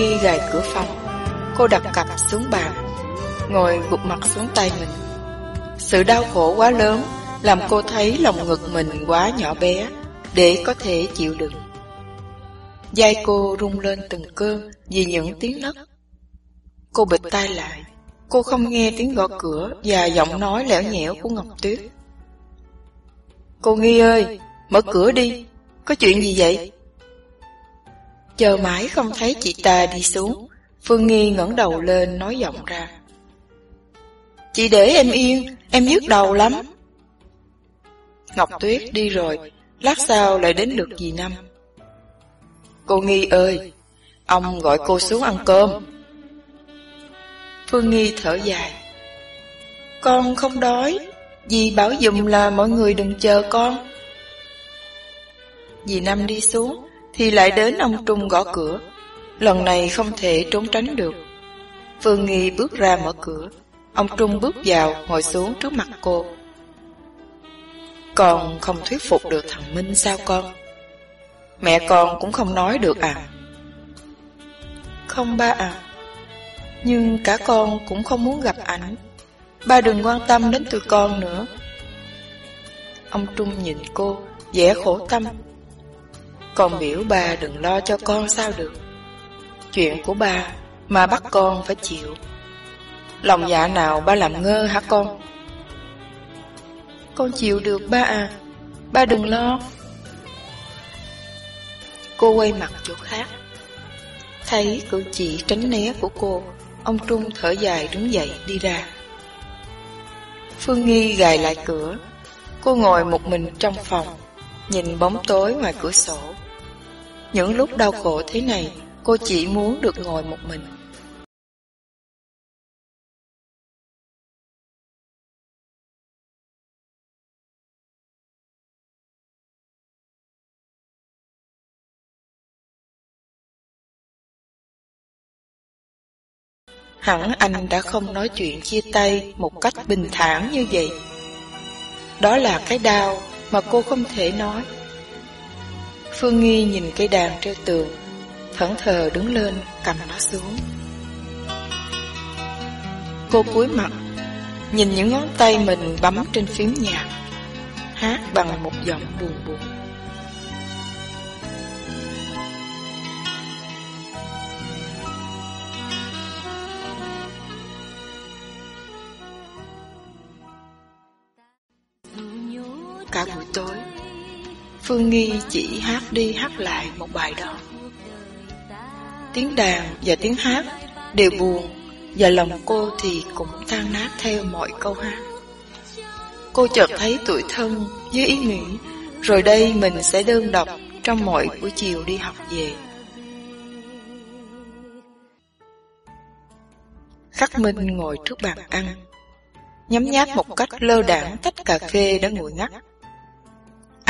Nghi gài cửa phòng. Cô đặt cặp xuống bàn, ngồi gục mặt xuống tay mình. Sự đau khổ quá lớn làm cô thấy lòng ngực mình quá nhỏ bé để có thể chịu đựng. Dai cô rung lên từng cơn vì những tiếng nấc. Cô bịt tai lại, cô không nghe tiếng gõ cửa và giọng nói lẻo nhẽo của Ngọc Tuyết. Cô Nghi ơi, mở cửa đi, có chuyện gì vậy? Chờ mãi không thấy chị ta đi xuống, Phương Nghi ngẩng đầu lên nói giọng ra. Chị để em yên, em nhức đầu lắm. Ngọc Tuyết đi rồi, lát sau lại đến lượt dì Năm. Cô Nghi ơi, ông gọi cô xuống ăn cơm. Phương Nghi thở dài. Con không đói, dì bảo dùm là mọi người đừng chờ con. Dì Năm đi xuống, thì lại đến ông Trung gõ cửa. Lần này không thể trốn tránh được. Phương Nghi bước ra mở cửa. Ông Trung bước vào, ngồi xuống trước mặt cô. Con không thuyết phục được thằng Minh sao con? Mẹ con cũng không nói được à? Không ba à. Nhưng cả con cũng không muốn gặp ảnh. Ba đừng quan tâm đến tụi con nữa. Ông Trung nhìn cô, vẻ khổ tâm còn biểu bà đừng lo cho con sao được. Chuyện của ba mà bắt con phải chịu. Lòng dạ nào ba làm ngơ hả con? Con chịu được ba à, ba đừng lo. Cô quay mặt chỗ khác. Thấy cử chỉ tránh né của cô, ông Trung thở dài đứng dậy đi ra. Phương Nghi gài lại cửa. Cô ngồi một mình trong phòng, nhìn bóng tối ngoài cửa sổ. Những lúc đau khổ thế này, cô chỉ muốn được ngồi một mình. Hẳn anh đã không nói chuyện chia tay một cách bình thản như vậy. Đó là cái đau mà cô không thể nói. Phương Nghi nhìn cây đàn treo tường, thẫn thờ đứng lên cầm nó xuống. Cô cúi mặt, nhìn những ngón tay mình bấm trên phím nhạc, hát bằng một giọng buồn buồn. Phương Nghi chỉ hát đi hát lại một bài đó. Tiếng đàn và tiếng hát đều buồn Và lòng cô thì cũng tan nát theo mọi câu hát. Cô chợt thấy tuổi thân với ý nghĩ, Rồi đây mình sẽ đơn độc trong mọi buổi chiều đi học về. Khắc Minh ngồi trước bàn ăn, Nhấm nháp một cách lơ đảng tách cà phê đã nguội ngắt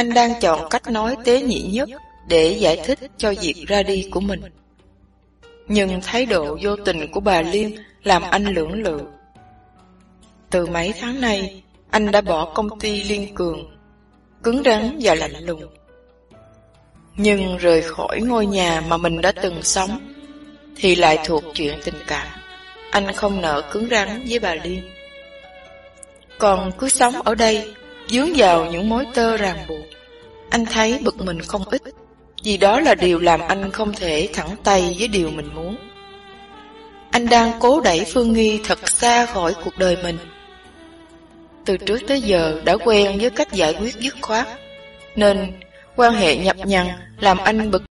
anh đang chọn cách nói tế nhị nhất để giải thích cho việc ra đi của mình. Nhưng thái độ vô tình của bà Liên làm anh lưỡng lự. Từ mấy tháng nay, anh đã bỏ công ty Liên Cường, cứng rắn và lạnh lùng. Nhưng rời khỏi ngôi nhà mà mình đã từng sống, thì lại thuộc chuyện tình cảm. Anh không nợ cứng rắn với bà Liên. Còn cứ sống ở đây dướng vào những mối tơ ràng buộc. Anh thấy bực mình không ít, vì đó là điều làm anh không thể thẳng tay với điều mình muốn. Anh đang cố đẩy Phương Nghi thật xa khỏi cuộc đời mình. Từ trước tới giờ đã quen với cách giải quyết dứt khoát, nên quan hệ nhập nhằn làm anh bực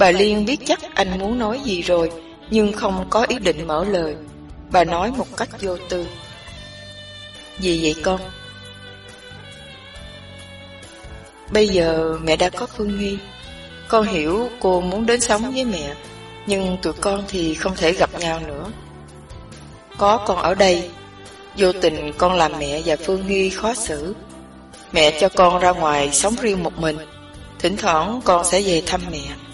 Bà Liên biết chắc anh muốn nói gì rồi, nhưng không có ý định mở lời. Bà nói một cách vô tư. Gì vậy con? Bây giờ mẹ đã có Phương Nghi. Con hiểu cô muốn đến sống với mẹ, nhưng tụi con thì không thể gặp nhau nữa. Có con ở đây, vô tình con làm mẹ và Phương Nghi khó xử. Mẹ cho con ra ngoài sống riêng một mình Thỉnh thoảng con sẽ về thăm mẹ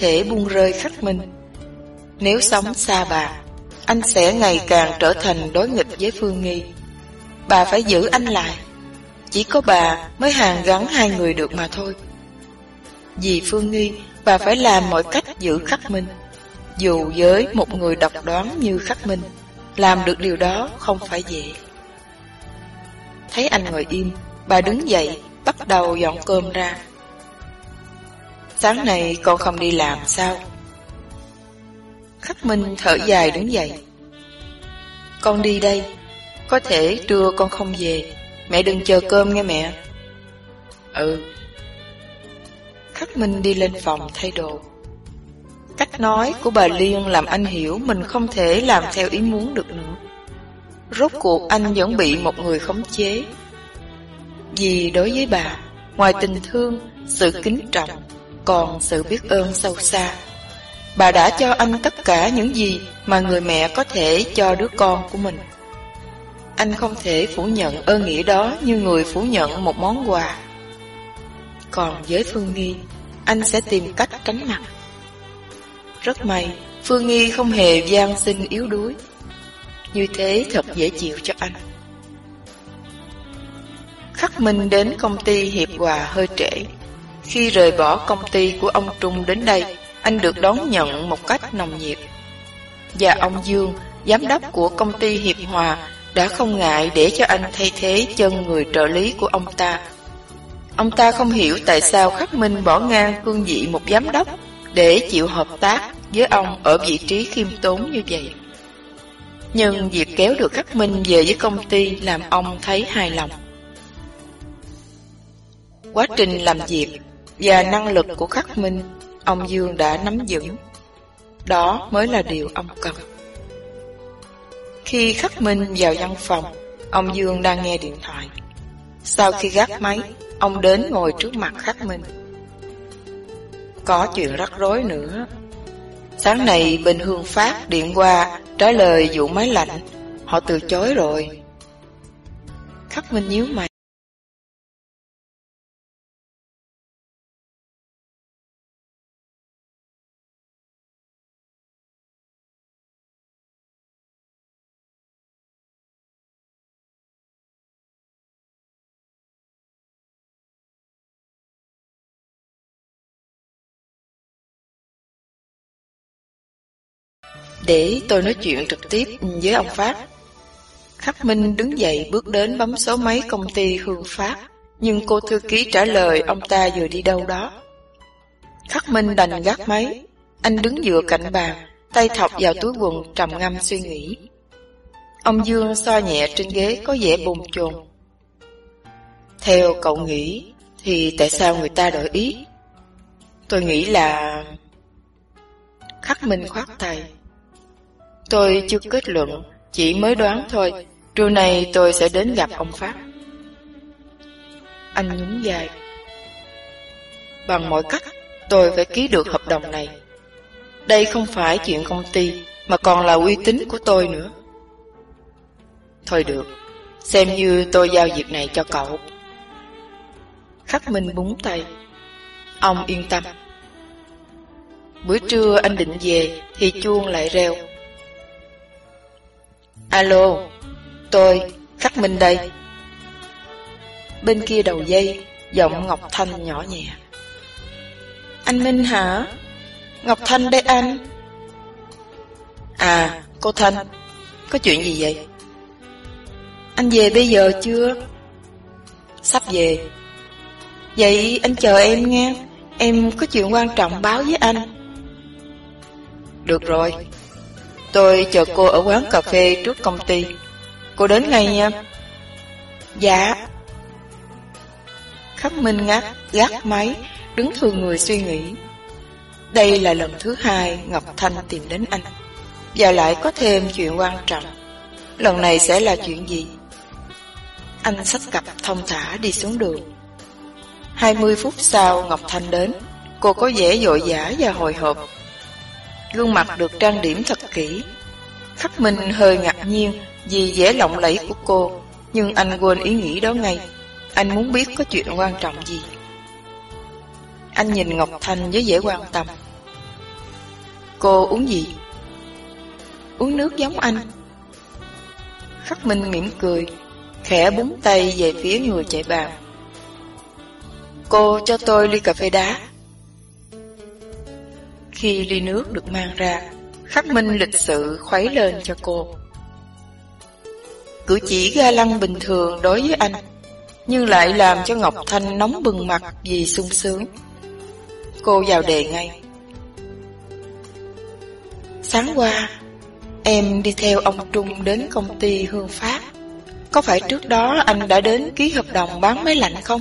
thể buông rơi khắc minh. Nếu sống xa bà, anh sẽ ngày càng trở thành đối nghịch với Phương Nghi. Bà phải giữ anh lại. Chỉ có bà mới hàn gắn hai người được mà thôi. Vì Phương Nghi, bà phải làm mọi cách giữ khắc minh. Dù với một người độc đoán như khắc minh, làm được điều đó không phải dễ. Thấy anh ngồi im, bà đứng dậy, bắt đầu dọn cơm ra. Sáng nay con không đi làm sao? Khắc Minh thở dài đứng dậy. Con đi đây. Có thể trưa con không về. Mẹ đừng chờ cơm nghe mẹ. Ừ. Khắc Minh đi lên phòng thay đồ. Cách nói của bà Liên làm anh hiểu mình không thể làm theo ý muốn được nữa. Rốt cuộc anh vẫn bị một người khống chế. Vì đối với bà, ngoài tình thương, sự kính trọng, còn sự biết ơn sâu xa. Bà đã cho anh tất cả những gì mà người mẹ có thể cho đứa con của mình. Anh không thể phủ nhận ơn nghĩa đó như người phủ nhận một món quà. Còn với Phương Nghi, anh sẽ tìm cách tránh mặt. Rất may, Phương Nghi không hề gian sinh yếu đuối. Như thế thật dễ chịu cho anh. Khắc Minh đến công ty Hiệp Hòa hơi trễ. Khi rời bỏ công ty của ông Trung đến đây, anh được đón nhận một cách nồng nhiệt. Và ông Dương, giám đốc của công ty Hiệp Hòa, đã không ngại để cho anh thay thế chân người trợ lý của ông ta. Ông ta không hiểu tại sao Khắc Minh bỏ ngang cương vị một giám đốc để chịu hợp tác với ông ở vị trí khiêm tốn như vậy. Nhưng việc kéo được Khắc Minh về với công ty làm ông thấy hài lòng. Quá trình làm việc và năng lực của khắc minh, ông Dương đã nắm vững. Đó mới là điều ông cần. Khi khắc minh vào văn phòng, ông Dương đang nghe điện thoại. Sau khi gác máy, ông đến ngồi trước mặt khắc minh. Có chuyện rắc rối nữa. Sáng nay bên Hương Phát điện qua trả lời vụ máy lạnh, họ từ chối rồi. Khắc Minh nhíu mày. Để tôi nói chuyện trực tiếp với ông Phát Khắc Minh đứng dậy bước đến bấm số máy công ty Hương Phát Nhưng cô thư ký trả lời, ông ta vừa đi đâu đó? Khắc Minh đành gác máy. Anh đứng dựa cạnh bàn Tay thọc vào túi quần, trầm ngâm suy nghĩ. Ông Dương xoa nhẹ trên ghế, có vẻ bồn chồn. Theo cậu nghĩ, Thì tại sao người ta đổi ý? Tôi nghĩ là Khắc Minh khoát tay. Tôi chưa kết luận, chỉ mới đoán thôi. Trưa nay tôi sẽ đến gặp ông Pháp. Anh nhún dài. Bằng mọi cách, tôi phải ký được hợp đồng này. Đây không phải chuyện công ty, mà còn là uy tín của tôi nữa. Thôi được, xem như tôi giao việc này cho cậu. Khắc Minh búng tay. Ông yên tâm. Bữa trưa anh định về thì chuông lại reo. Alo, tôi, Khắc Minh đây. Bên kia đầu dây, giọng Ngọc Thanh nhỏ nhẹ. Anh Minh hả? Ngọc Thanh đây anh. À, cô Thanh, có chuyện gì vậy? Anh về bây giờ chưa? Sắp về. Vậy anh chờ em nghe, em có chuyện quan trọng báo với anh. Được rồi, tôi chờ cô ở quán cà phê trước công ty. Cô đến ngay nha. Dạ. Khắc Minh ngắt, gác máy, đứng thường người suy nghĩ. Đây là lần thứ hai Ngọc Thanh tìm đến anh. Và lại có thêm chuyện quan trọng. Lần này sẽ là chuyện gì? Anh xách cặp thông thả đi xuống đường. 20 phút sau Ngọc Thanh đến, cô có vẻ dội dã và hồi hộp. Gương mặt được trang điểm thật kỹ. Khắc Minh hơi ngạc nhiên vì vẻ lộng lẫy của cô, nhưng anh quên ý nghĩ đó ngay. Anh muốn biết có chuyện quan trọng gì. Anh nhìn Ngọc Thanh với vẻ quan tâm. Cô uống gì? Uống nước giống anh. Khắc Minh mỉm cười, khẽ búng tay về phía người chạy bàn. Cô cho tôi ly cà phê đá. Khi ly nước được mang ra, Khắc Minh lịch sự khuấy lên cho cô. Cử chỉ ga lăng bình thường đối với anh, nhưng lại làm cho Ngọc Thanh nóng bừng mặt vì sung sướng. Cô vào đề ngay. Sáng qua, em đi theo ông Trung đến công ty Hương Phát. Có phải trước đó anh đã đến ký hợp đồng bán máy lạnh không?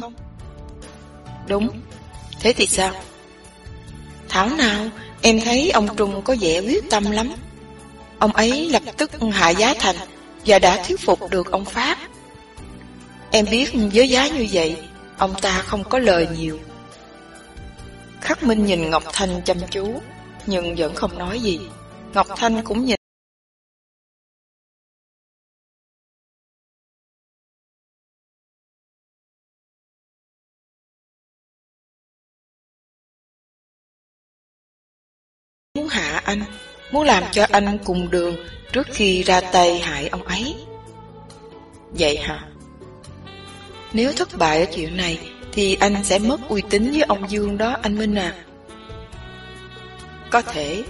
Đúng, thế thì sao? Thảo nào, em thấy ông Trung có vẻ quyết tâm lắm. Ông ấy lập tức hạ giá thành và đã thuyết phục được ông Pháp. Em biết với giá như vậy, ông ta không có lời nhiều. Khắc Minh nhìn Ngọc Thanh chăm chú, nhưng vẫn không nói gì. Ngọc Thanh cũng nhìn. Muốn hạ anh, muốn làm cho anh cùng đường trước khi ra tay hại ông ấy. Vậy hả? Nếu thất bại ở chuyện này, thì anh sẽ mất uy tín với ông Dương đó anh Minh à. Có thể.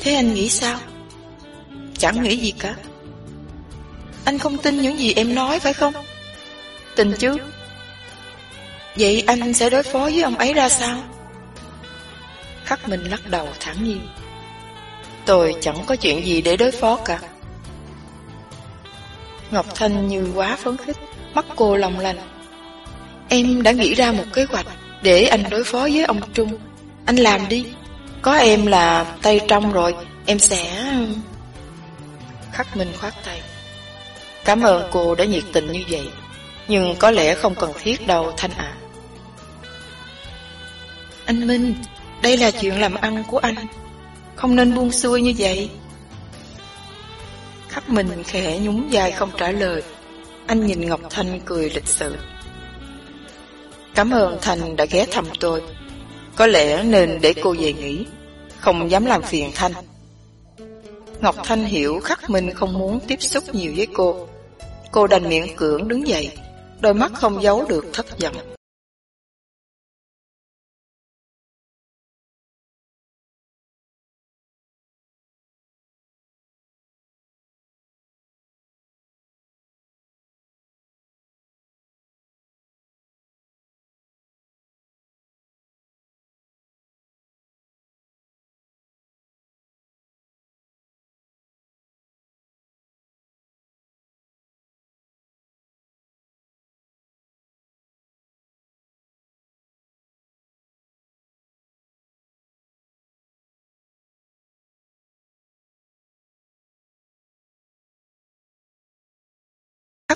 Thế anh nghĩ sao? Chẳng nghĩ gì cả. Anh không tin những gì em nói phải không? Tin chứ. Vậy anh sẽ đối phó với ông ấy ra sao? Khắc Minh lắc đầu thẳng nhiên. Tôi chẳng có chuyện gì để đối phó cả. Ngọc Thanh như quá phấn khích, mắt cô lòng lành. Em đã nghĩ ra một kế hoạch để anh đối phó với ông Trung. Anh làm đi. Có em là tay trong rồi, em sẽ... Khắc Minh khoát tay. Cảm ơn cô đã nhiệt tình như vậy, nhưng có lẽ không cần thiết đâu Thanh ạ. Anh Minh, đây là chuyện làm ăn của anh, không nên buông xuôi như vậy. Khắc mình khẽ nhún vai không trả lời. Anh nhìn Ngọc Thanh cười lịch sự. Cảm ơn Thanh đã ghé thăm tôi. Có lẽ nên để cô về nghỉ, không dám làm phiền Thanh. Ngọc Thanh hiểu Khắc mình không muốn tiếp xúc nhiều với cô. Cô đành miệng cưỡng đứng dậy, đôi mắt không giấu được thất vọng.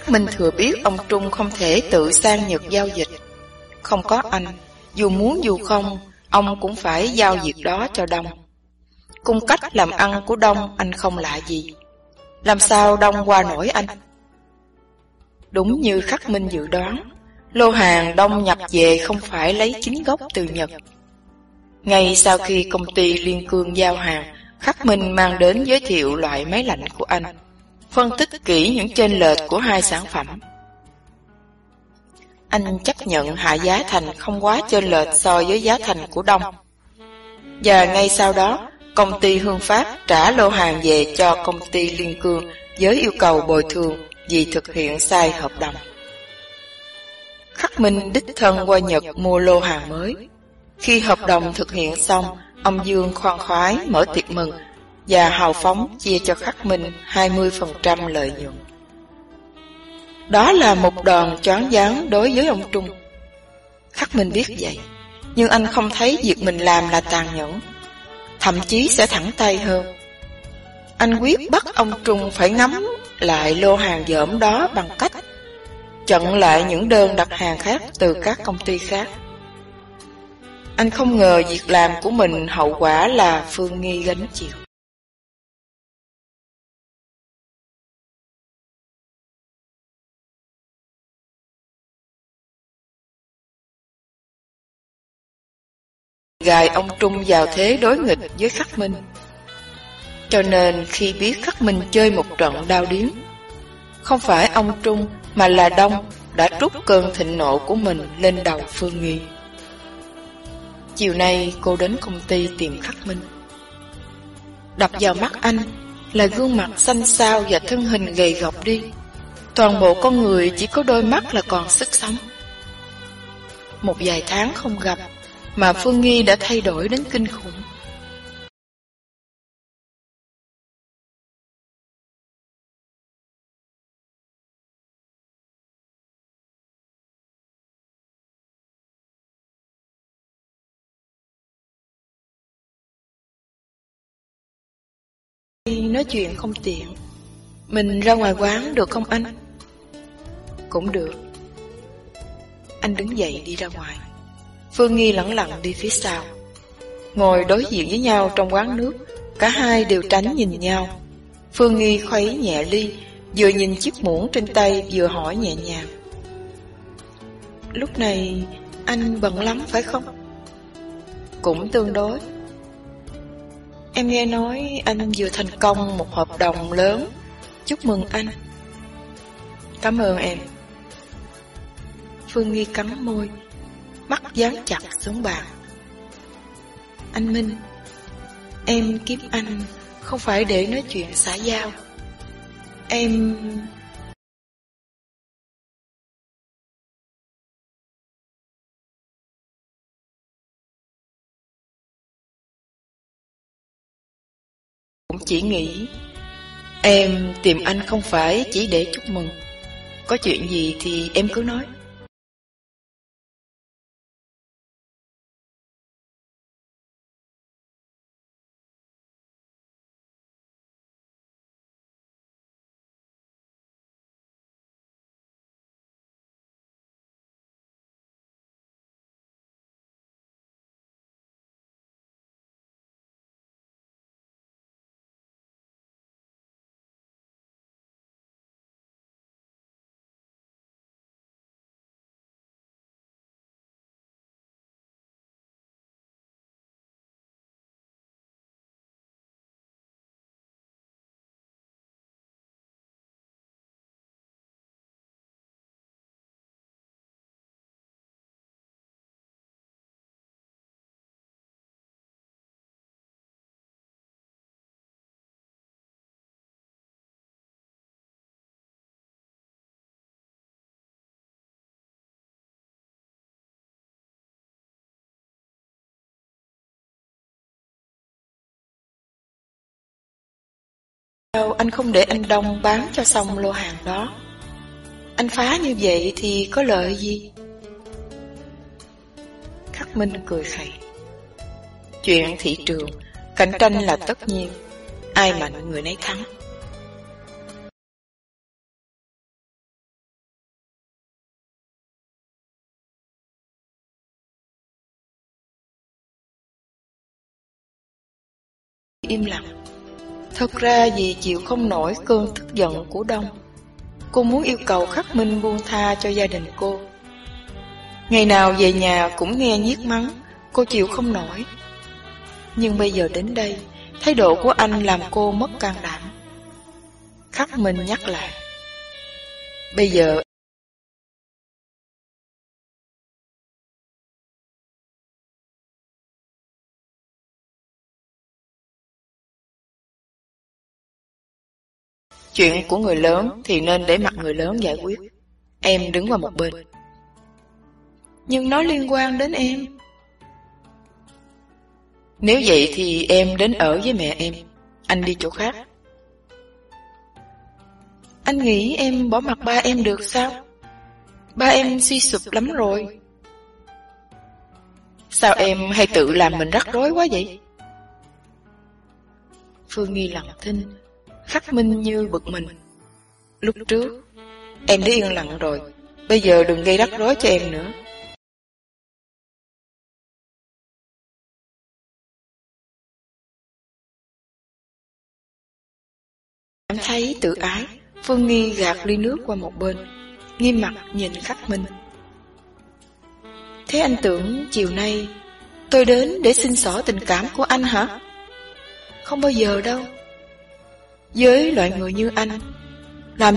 Khắc Minh thừa biết ông Trung không thể tự sang Nhật giao dịch. Không có anh, dù muốn dù không, ông cũng phải giao việc đó cho Đông. Cung cách làm ăn của Đông anh không lạ gì. Làm sao Đông qua nổi anh? Đúng như Khắc Minh dự đoán, lô hàng Đông nhập về không phải lấy chính gốc từ Nhật. Ngay sau khi công ty Liên Cương giao hàng, Khắc Minh mang đến giới thiệu loại máy lạnh của anh phân tích kỹ những chênh lệch của hai sản phẩm. Anh chấp nhận hạ giá thành không quá chênh lệch so với giá thành của Đông. Và ngay sau đó, công ty Hương Phát trả lô hàng về cho công ty Liên Cương với yêu cầu bồi thường vì thực hiện sai hợp đồng. Khắc Minh đích thân qua Nhật mua lô hàng mới. Khi hợp đồng thực hiện xong, ông Dương khoan khoái mở tiệc mừng và hào phóng chia cho Khắc Minh 20% lợi nhuận. Đó là một đòn choáng váng đối với ông Trung. Khắc Minh biết vậy, nhưng anh không thấy việc mình làm là tàn nhẫn, thậm chí sẽ thẳng tay hơn. Anh quyết bắt ông Trung phải ngắm lại lô hàng dởm đó bằng cách chặn lại những đơn đặt hàng khác từ các công ty khác. Anh không ngờ việc làm của mình hậu quả là Phương Nghi gánh chịu. Gài ông Trung vào thế đối nghịch với Khắc Minh. Cho nên khi biết Khắc Minh chơi một trận đao điếm, không phải ông Trung mà là Đông đã trút cơn thịnh nộ của mình lên đầu Phương Nghi. Chiều nay cô đến công ty tìm Khắc Minh. Đập vào mắt anh là gương mặt xanh xao và thân hình gầy gọc đi. Toàn bộ con người chỉ có đôi mắt là còn sức sống. Một vài tháng không gặp mà Phương Nghi đã thay đổi đến kinh khủng. Nói chuyện không tiện Mình ra ngoài quán được không anh? Cũng được Anh đứng dậy đi ra ngoài Phương Nghi lẳng lặng đi phía sau. Ngồi đối diện với nhau trong quán nước, Cả hai đều tránh nhìn nhau. Phương Nghi khuấy nhẹ ly, Vừa nhìn chiếc muỗng trên tay, Vừa hỏi nhẹ nhàng. Lúc này, anh bận lắm phải không? Cũng tương đối. Em nghe nói anh vừa thành công một hợp đồng lớn. Chúc mừng anh. Cảm ơn em. Phương Nghi cắn môi. Mắt dán chặt xuống bàn. Anh Minh, Em kiếm anh, Không phải để nói chuyện xã giao. Em cũng chỉ nghĩ Em tìm anh không phải chỉ để chúc mừng. Có chuyện gì thì em cứ nói. Anh không để anh Đông bán cho xong lô hàng đó? Anh phá như vậy thì có lợi gì? Khắc Minh cười khẩy. Chuyện thị trường, cạnh tranh là tất nhiên, ai mạnh người nấy thắng. Im lặng. Thật ra vì chịu không nổi cơn tức giận của Đông. Cô muốn yêu cầu khắc minh buông tha cho gia đình cô. Ngày nào về nhà cũng nghe nhiếc mắng, Cô chịu không nổi. Nhưng bây giờ đến đây, Thái độ của anh làm cô mất can đảm. Khắc minh nhắc lại, Bây giờ Chuyện của người lớn thì nên để mặt người lớn giải quyết. Em đứng qua một bên. Nhưng nó liên quan đến em. Nếu vậy thì em đến ở với mẹ em. Anh đi chỗ khác. Anh nghĩ em bỏ mặt ba em được sao? Ba em suy sụp lắm rồi. Sao em hay tự làm mình rắc rối quá vậy? Phương Nghi lặng thinh, khắc minh như bực mình. Lúc trước, em đã yên lặng rồi, bây giờ đừng gây rắc rối cho em nữa. Cảm thấy tự ái, Phương Nghi gạt ly nước qua một bên, nghiêm mặt nhìn khắc minh. Thế anh tưởng chiều nay tôi đến để xin xỏ tình cảm của anh hả? Không bao giờ đâu. Với loại người như anh, làm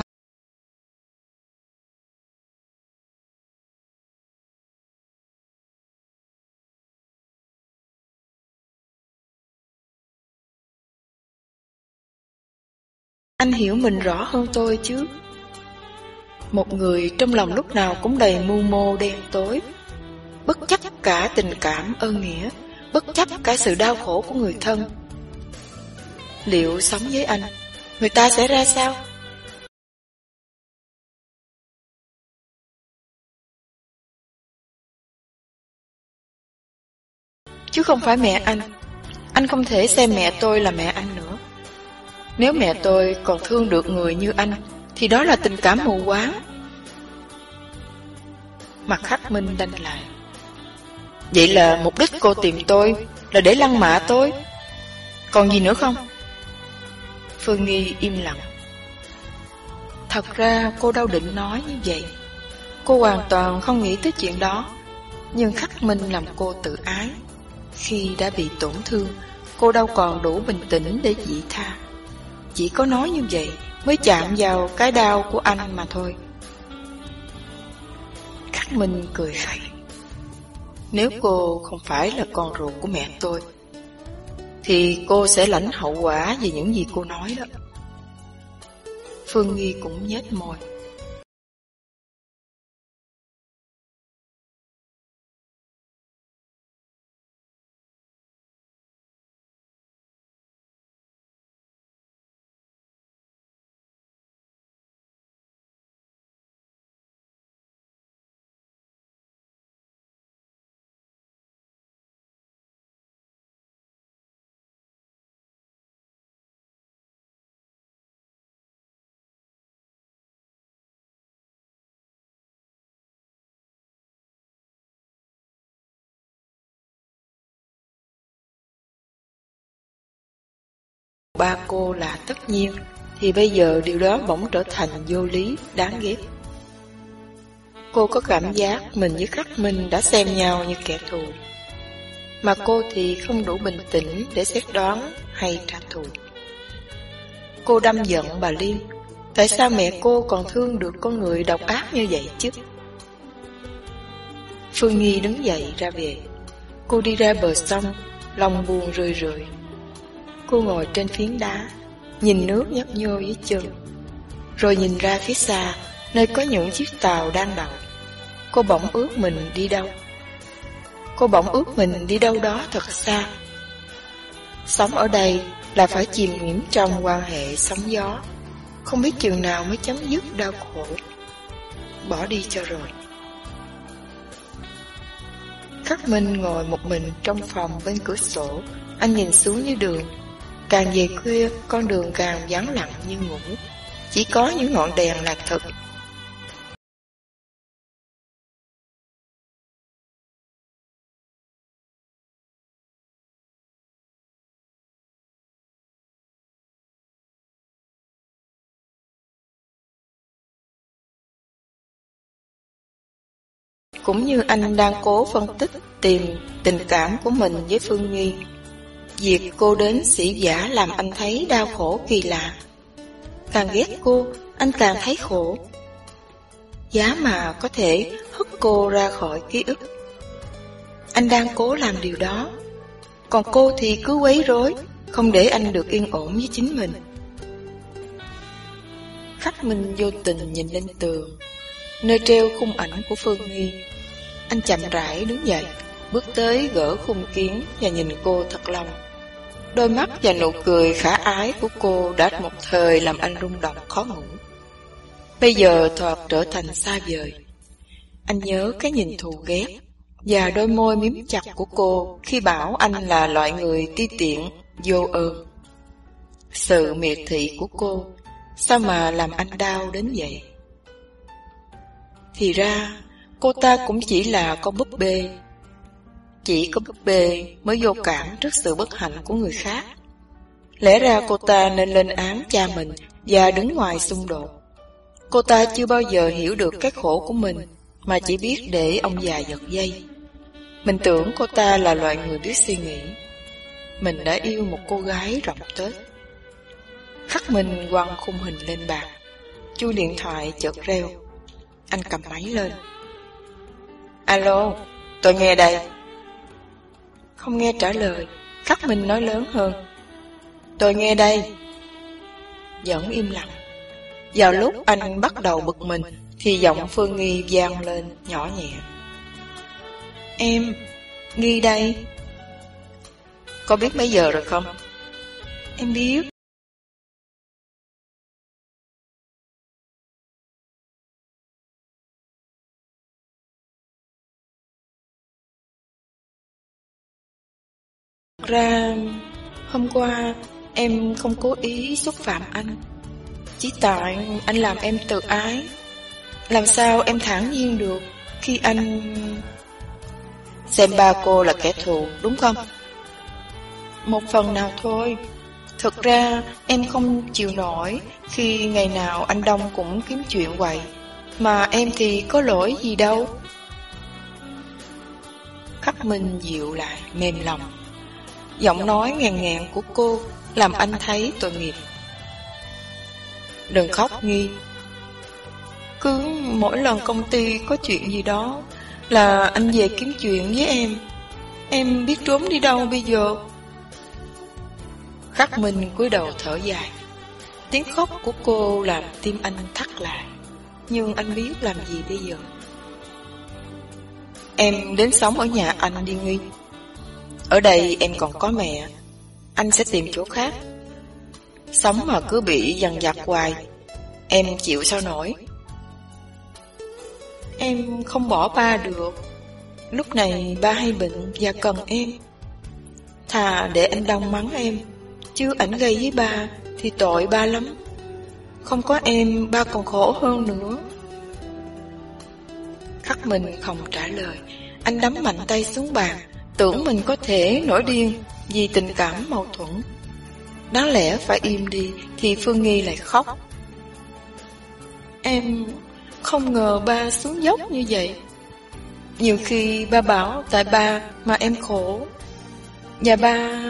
Anh hiểu mình rõ hơn tôi chứ. Một người trong lòng lúc nào cũng đầy mưu mô đen tối, bất chấp cả tình cảm ơn nghĩa, bất chấp cả sự đau khổ của người thân. Liệu sống với anh, người ta sẽ ra sao? Chứ không phải mẹ anh. Anh không thể xem mẹ tôi là mẹ anh nữa. Nếu mẹ tôi còn thương được người như anh, thì đó là tình cảm mù quáng. Mặt khắc minh đanh lại. Vậy là mục đích cô tìm tôi là để lăng mạ tôi. Còn gì nữa không? Phương Nghi im lặng. Thật ra cô đâu định nói như vậy. Cô hoàn toàn không nghĩ tới chuyện đó. Nhưng khắc minh làm cô tự ái. Khi đã bị tổn thương, cô đâu còn đủ bình tĩnh để dị tha. Chỉ có nói như vậy mới chạm vào cái đau của anh mà thôi. Khắc Minh cười khẩy. Nếu cô không phải là con ruột của mẹ tôi, thì cô sẽ lãnh hậu quả về những gì cô nói đó. Phương Nghi cũng nhếch môi. Ba cô là tất nhiên, thì bây giờ điều đó bỗng trở thành vô lý, đáng ghét. Cô có cảm giác mình với Khắc Minh đã xem nhau như kẻ thù. Mà cô thì không đủ bình tĩnh để xét đoán hay trả thù. Cô đâm giận bà Liên, tại sao mẹ cô còn thương được con người độc ác như vậy chứ? Phương Nhi đứng dậy ra về. Cô đi ra bờ sông, lòng buồn rười rượi. Cô ngồi trên phiến đá, nhìn nước nhấp nhô dưới chân. Rồi nhìn ra phía xa, nơi có những chiếc tàu đang đậu. Cô bỗng ước mình đi đâu. Cô bỗng ước mình đi đâu đó thật xa. Sống ở đây là phải chìm nhiễm trong quan hệ sóng gió. Không biết chừng nào mới chấm dứt đau khổ. Bỏ đi cho rồi. Khắc Minh ngồi một mình trong phòng bên cửa sổ, anh nhìn xuống như đường, Càng về khuya, con đường càng vắng lặng như ngủ. Chỉ có những ngọn đèn là thực Cũng như anh đang cố phân tích tìm tình cảm của mình với Phương Nghi Việc cô đến sĩ giả làm anh thấy đau khổ kỳ lạ. Càng ghét cô, anh càng thấy khổ. Giá mà có thể hất cô ra khỏi ký ức. Anh đang cố làm điều đó. Còn cô thì cứ quấy rối, không để anh được yên ổn với chính mình. Khắc Minh vô tình nhìn lên tường, nơi treo khung ảnh của Phương Nghi. Anh chậm rãi đứng dậy, bước tới gỡ khung kiến và nhìn cô thật lòng. Đôi mắt và nụ cười khả ái của cô đã một thời làm anh rung động khó ngủ. Bây giờ thoạt trở thành xa vời. Anh nhớ cái nhìn thù ghét và đôi môi miếm chặt của cô khi bảo anh là loại người ti tiện, vô ơn. Sự miệt thị của cô, sao mà làm anh đau đến vậy? Thì ra, cô ta cũng chỉ là con búp bê. Chỉ có búp bê mới vô cảm trước sự bất hạnh của người khác. Lẽ ra cô ta nên lên án cha mình và đứng ngoài xung đột. Cô ta chưa bao giờ hiểu được cái khổ của mình, mà chỉ biết để ông già giật dây. Mình tưởng cô ta là loại người biết suy nghĩ. Mình đã yêu một cô gái rộng tết. Khắc mình quăng khung hình lên bàn. chu điện thoại chợt reo. Anh cầm máy lên. Alo, tôi nghe đây. Không nghe trả lời, khắc mình nói lớn hơn. Tôi nghe đây. Vẫn im lặng. Vào lúc anh bắt đầu bực mình, thì giọng Phương Nghi vang lên nhỏ nhẹ. Em, Nghi đây. Có biết mấy giờ rồi không? Em biết. Ra, hôm qua em không cố ý xúc phạm anh. Chỉ tại anh làm em tự ái. Làm sao em thản nhiên được khi anh... Xem ba cô là kẻ thù, đúng không? Một phần nào thôi. Thực ra em không chịu nổi khi ngày nào anh Đông cũng kiếm chuyện quậy, Mà em thì có lỗi gì đâu. Khắc mình dịu lại, mềm lòng. Giọng nói ngàn ngàn của cô làm anh thấy tội nghiệp. Đừng khóc nghi. Cứ mỗi lần công ty có chuyện gì đó là anh về kiếm chuyện với em. Em biết trốn đi đâu bây giờ? Khắc Minh cúi đầu thở dài. Tiếng khóc của cô làm tim anh thắt lại. Nhưng anh biết làm gì bây giờ? Em đến sống ở nhà anh đi Nghi. Ở đây em còn có mẹ. Anh sẽ tìm chỗ khác. Sống mà cứ bị dằn vặt hoài. Em chịu sao nổi? Em không bỏ ba được. Lúc này ba hay bệnh và cần em. Thà để anh Đông mắng em, Chứ ảnh gây với ba Thì tội ba lắm. Không có em, ba còn khổ hơn nữa. Khắc mình không trả lời. Anh đấm mạnh tay xuống bàn. Tưởng mình có thể nổi điên vì tình cảm mâu thuẫn. Đáng lẽ phải im đi thì Phương Nghi lại khóc. Em không ngờ ba xuống dốc như vậy. Nhiều khi ba bảo tại ba mà em khổ. nhà ba...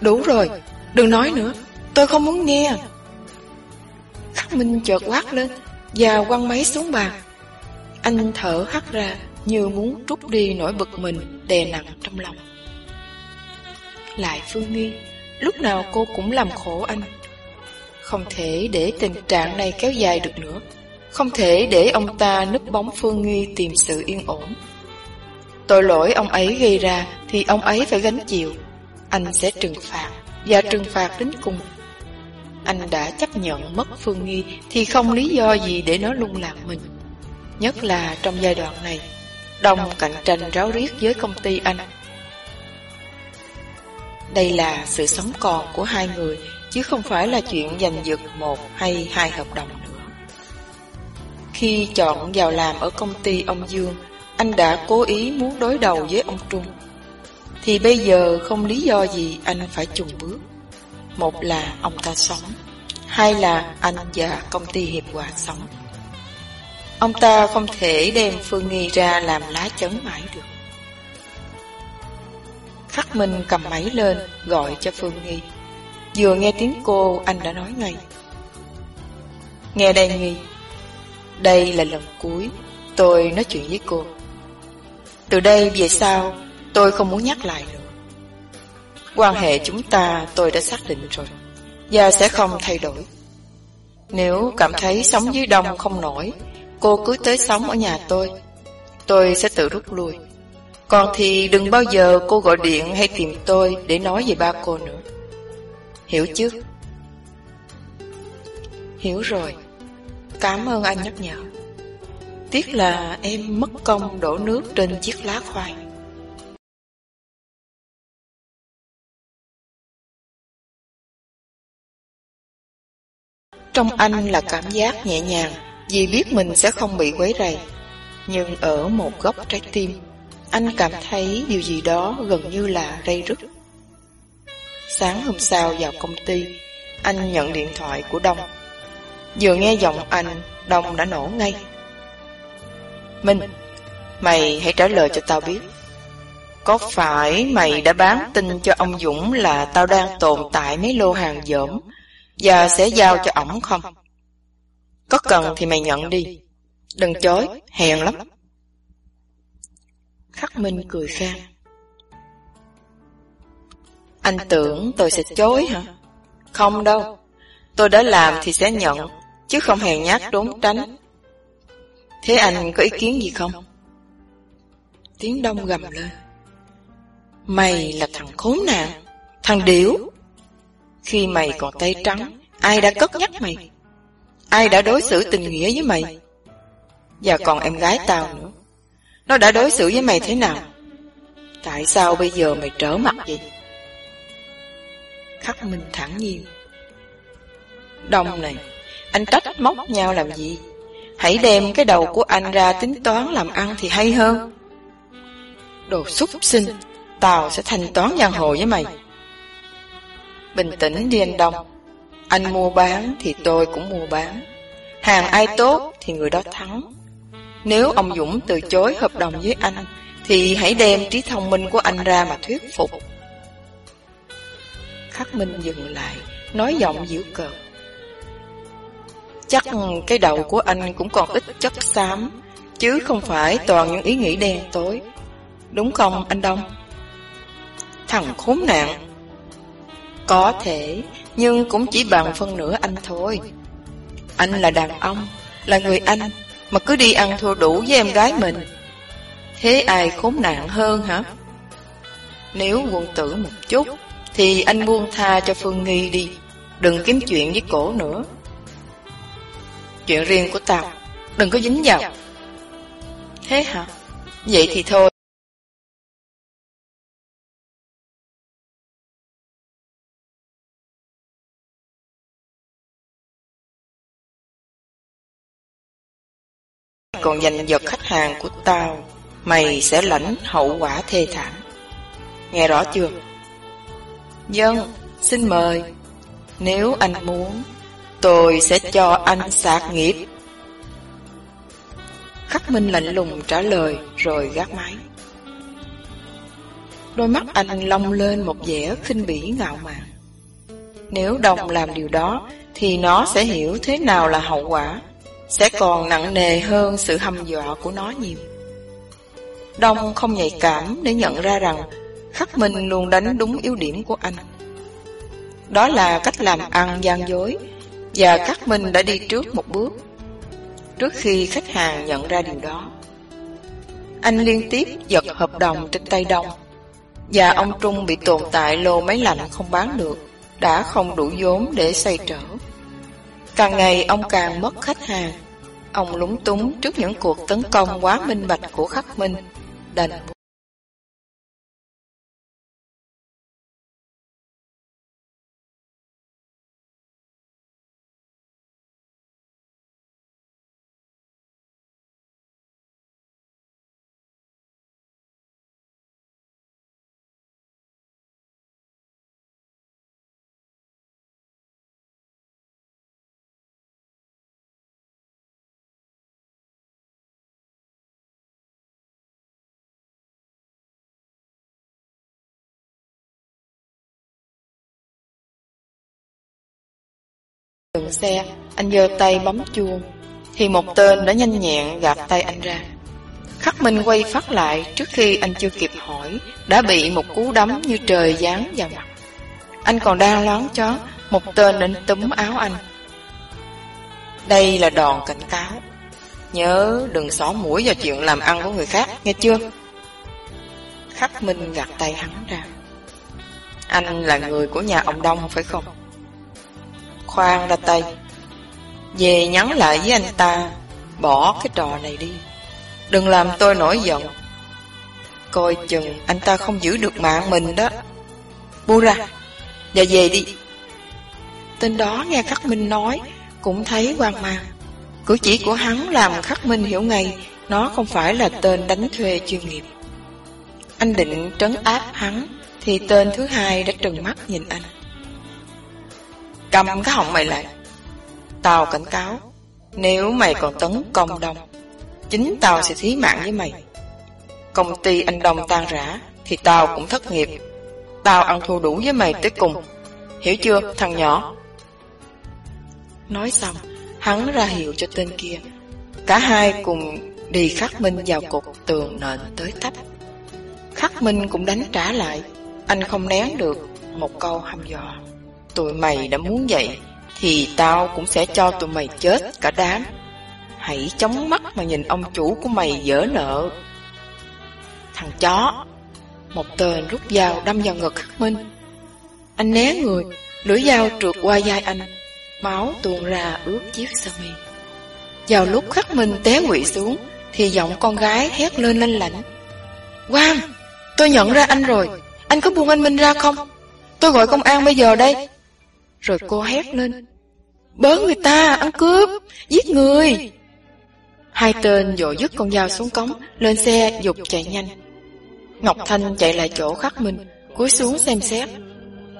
Đủ rồi, đừng nói nữa, tôi không muốn nghe. Khắc Minh chợt quát lên và quăng máy xuống bàn. Anh thở hắt ra như muốn trút đi nỗi bực mình đè nặng trong lòng. Lại Phương Nghi, lúc nào cô cũng làm khổ anh. Không thể để tình trạng này kéo dài được nữa. Không thể để ông ta núp bóng Phương Nghi tìm sự yên ổn. Tội lỗi ông ấy gây ra thì ông ấy phải gánh chịu. Anh sẽ trừng phạt, và trừng phạt đến cùng. Anh đã chấp nhận mất Phương Nghi thì không lý do gì để nó lung lạc mình. Nhất là trong giai đoạn này, Đồng cạnh tranh ráo riết với công ty anh. Đây là sự sống còn của hai người, Chứ không phải là chuyện giành giật một hay hai hợp đồng nữa. Khi chọn vào làm ở công ty ông Dương, Anh đã cố ý muốn đối đầu với ông Trung. Thì bây giờ không lý do gì anh phải chùng bước. Một là ông ta sống, Hai là anh và công ty Hiệp Hòa sống. Ông ta không thể đem Phương Nghi ra làm lá chấn mãi được. Khắc Minh cầm máy lên, gọi cho Phương Nghi. Vừa nghe tiếng cô, anh đã nói ngay. Nghe đây Nghi, đây là lần cuối tôi nói chuyện với cô. Từ đây về sau, tôi không muốn nhắc lại nữa. Quan hệ chúng ta tôi đã xác định rồi, và sẽ không thay đổi. Nếu cảm thấy sống dưới đông không nổi, cô cứ tới sống ở nhà tôi. Tôi sẽ tự rút lui. Còn thì đừng bao giờ cô gọi điện hay tìm tôi để nói về ba cô nữa. Hiểu chứ? Hiểu rồi. Cảm ơn anh nhắc nhở. Tiếc là em mất công đổ nước trên chiếc lá khoai. Trong anh là cảm giác nhẹ nhàng vì biết mình sẽ không bị quấy rầy. Nhưng ở một góc trái tim, anh cảm thấy điều gì đó gần như là rây rứt. Sáng hôm sau vào công ty, anh nhận điện thoại của Đông. Vừa nghe giọng anh, Đông đã nổ ngay. Minh, mày hãy trả lời cho tao biết. Có phải mày đã bán tin cho ông Dũng là tao đang tồn tại mấy lô hàng dởm và sẽ giao cho ổng không? Có cần thì mày nhận đi. Đừng chối, hèn lắm. Khắc Minh cười khan. Anh tưởng tôi sẽ chối hả? Không đâu. Tôi đã làm thì sẽ nhận, chứ không hèn nhát trốn tránh. Thế anh có ý kiến gì không? Tiếng đông gầm lên. Mày là thằng khốn nạn, thằng điểu. Khi mày còn tay trắng, ai đã cất nhắc mày? Ai đã đối xử tình nghĩa với mày? Và còn em gái tao nữa. Nó đã đối xử với mày thế nào? Tại sao bây giờ mày trở mặt vậy? Khắc Minh thẳng nhiên. Đông này, anh trách móc nhau làm gì? Hãy đem cái đầu của anh ra tính toán làm ăn thì hay hơn. Đồ xúc sinh, tao sẽ thanh toán giang hồ với mày. Bình tĩnh đi anh Đông. Anh mua bán thì tôi cũng mua bán. Hàng ai tốt thì người đó thắng. Nếu ông Dũng từ chối hợp đồng với anh, thì hãy đem trí thông minh của anh ra mà thuyết phục. Khắc Minh dừng lại, nói giọng dữ cợt. Chắc cái đầu của anh cũng còn ít chất xám, chứ không phải toàn những ý nghĩ đen tối. Đúng không anh Đông? Thằng khốn nạn. Có thể, nhưng cũng chỉ bằng phân nửa anh thôi. Anh là đàn ông, là người anh, mà cứ đi ăn thua đủ với em gái mình. Thế ai khốn nạn hơn hả? Nếu quân tử một chút, thì anh buông tha cho Phương Nghi đi, đừng kiếm chuyện với cổ nữa. Chuyện riêng của tao, đừng có dính vào. Thế hả? Vậy thì thôi. Còn giành giật khách hàng của tao, mày sẽ lãnh hậu quả thê thảm. Nghe rõ chưa? Dân, xin mời. Nếu anh muốn, tôi sẽ cho anh sạc nghiệp. Khắc Minh lạnh lùng trả lời rồi gác máy. Đôi mắt anh long lên một vẻ khinh bỉ ngạo mạn. Nếu đồng làm điều đó, thì nó sẽ hiểu thế nào là hậu quả sẽ còn nặng nề hơn sự hăm dọa của nó nhiều. Đông không nhạy cảm để nhận ra rằng Khắc Minh luôn đánh đúng yếu điểm của anh. Đó là cách làm ăn gian dối, và Khắc Minh đã đi trước một bước, trước khi khách hàng nhận ra điều đó. Anh liên tiếp giật hợp đồng trên tay Đông, và ông Trung bị tồn tại lô máy lạnh không bán được, đã không đủ vốn để xoay trở. Càng ngày ông càng mất khách hàng Ông lúng túng trước những cuộc tấn công quá minh bạch của khắc minh, Đành Dừng xe, anh giơ tay bấm chuông, thì một tên đã nhanh nhẹn gạt tay anh ra. Khắc Minh quay phát lại trước khi anh chưa kịp hỏi, đã bị một cú đấm như trời giáng vào mặt. Anh còn đang loáng chó, một tên đến túm áo anh. Đây là đòn cảnh cáo. Nhớ đừng xỏ mũi vào chuyện làm ăn của người khác, nghe chưa? Khắc Minh gạt tay hắn ra. Anh là người của nhà ông Đông phải không? Khoan ra tay. Về nhắn lại với anh ta, bỏ cái trò này đi. Đừng làm tôi nổi giận. Coi chừng anh ta không giữ được mạng mình đó. Buông ra, và về đi. Tên đó nghe Khắc Minh nói, cũng thấy hoang mang. Cử chỉ của hắn làm Khắc Minh hiểu ngay, nó không phải là tên đánh thuê chuyên nghiệp. Anh định trấn áp hắn, thì tên thứ hai đã trừng mắt nhìn anh. Cầm cái họng mày lại. Tao cảnh cáo, nếu mày còn tấn công Đông, chính tao sẽ thí mạng với mày. Công ty anh Đông tan rã, thì tao cũng thất nghiệp. Tao ăn thua đủ với mày tới cùng. Hiểu chưa, thằng nhỏ? Nói xong, hắn ra hiệu cho tên kia. Cả hai cùng đi khắc minh vào cục tường nện tới tấp. Khắc minh cũng đánh trả lại. Anh không nén được một câu hăm dọa Tụi mày đã muốn vậy, thì tao cũng sẽ cho tụi mày chết cả đám. Hãy chống mắt mà nhìn ông chủ của mày dở nợ. Thằng chó! Một tên rút dao đâm vào ngực Khắc Minh. Anh né người, lưỡi dao trượt qua vai anh, máu tuôn ra ướt chiếc sơ mi. Vào lúc Khắc Minh té quỵ xuống, thì giọng con gái hét lên lanh lảnh. Quang, tôi nhận ra anh rồi, anh có buông anh Minh ra không? Tôi gọi công an bây giờ đây. Rồi cô hét lên. Bớ người ta, ăn cướp, giết người. Hai tên dội dứt con dao xuống cống, lên xe dục chạy nhanh. Ngọc Thanh chạy lại chỗ khắc minh, cúi xuống xem xét.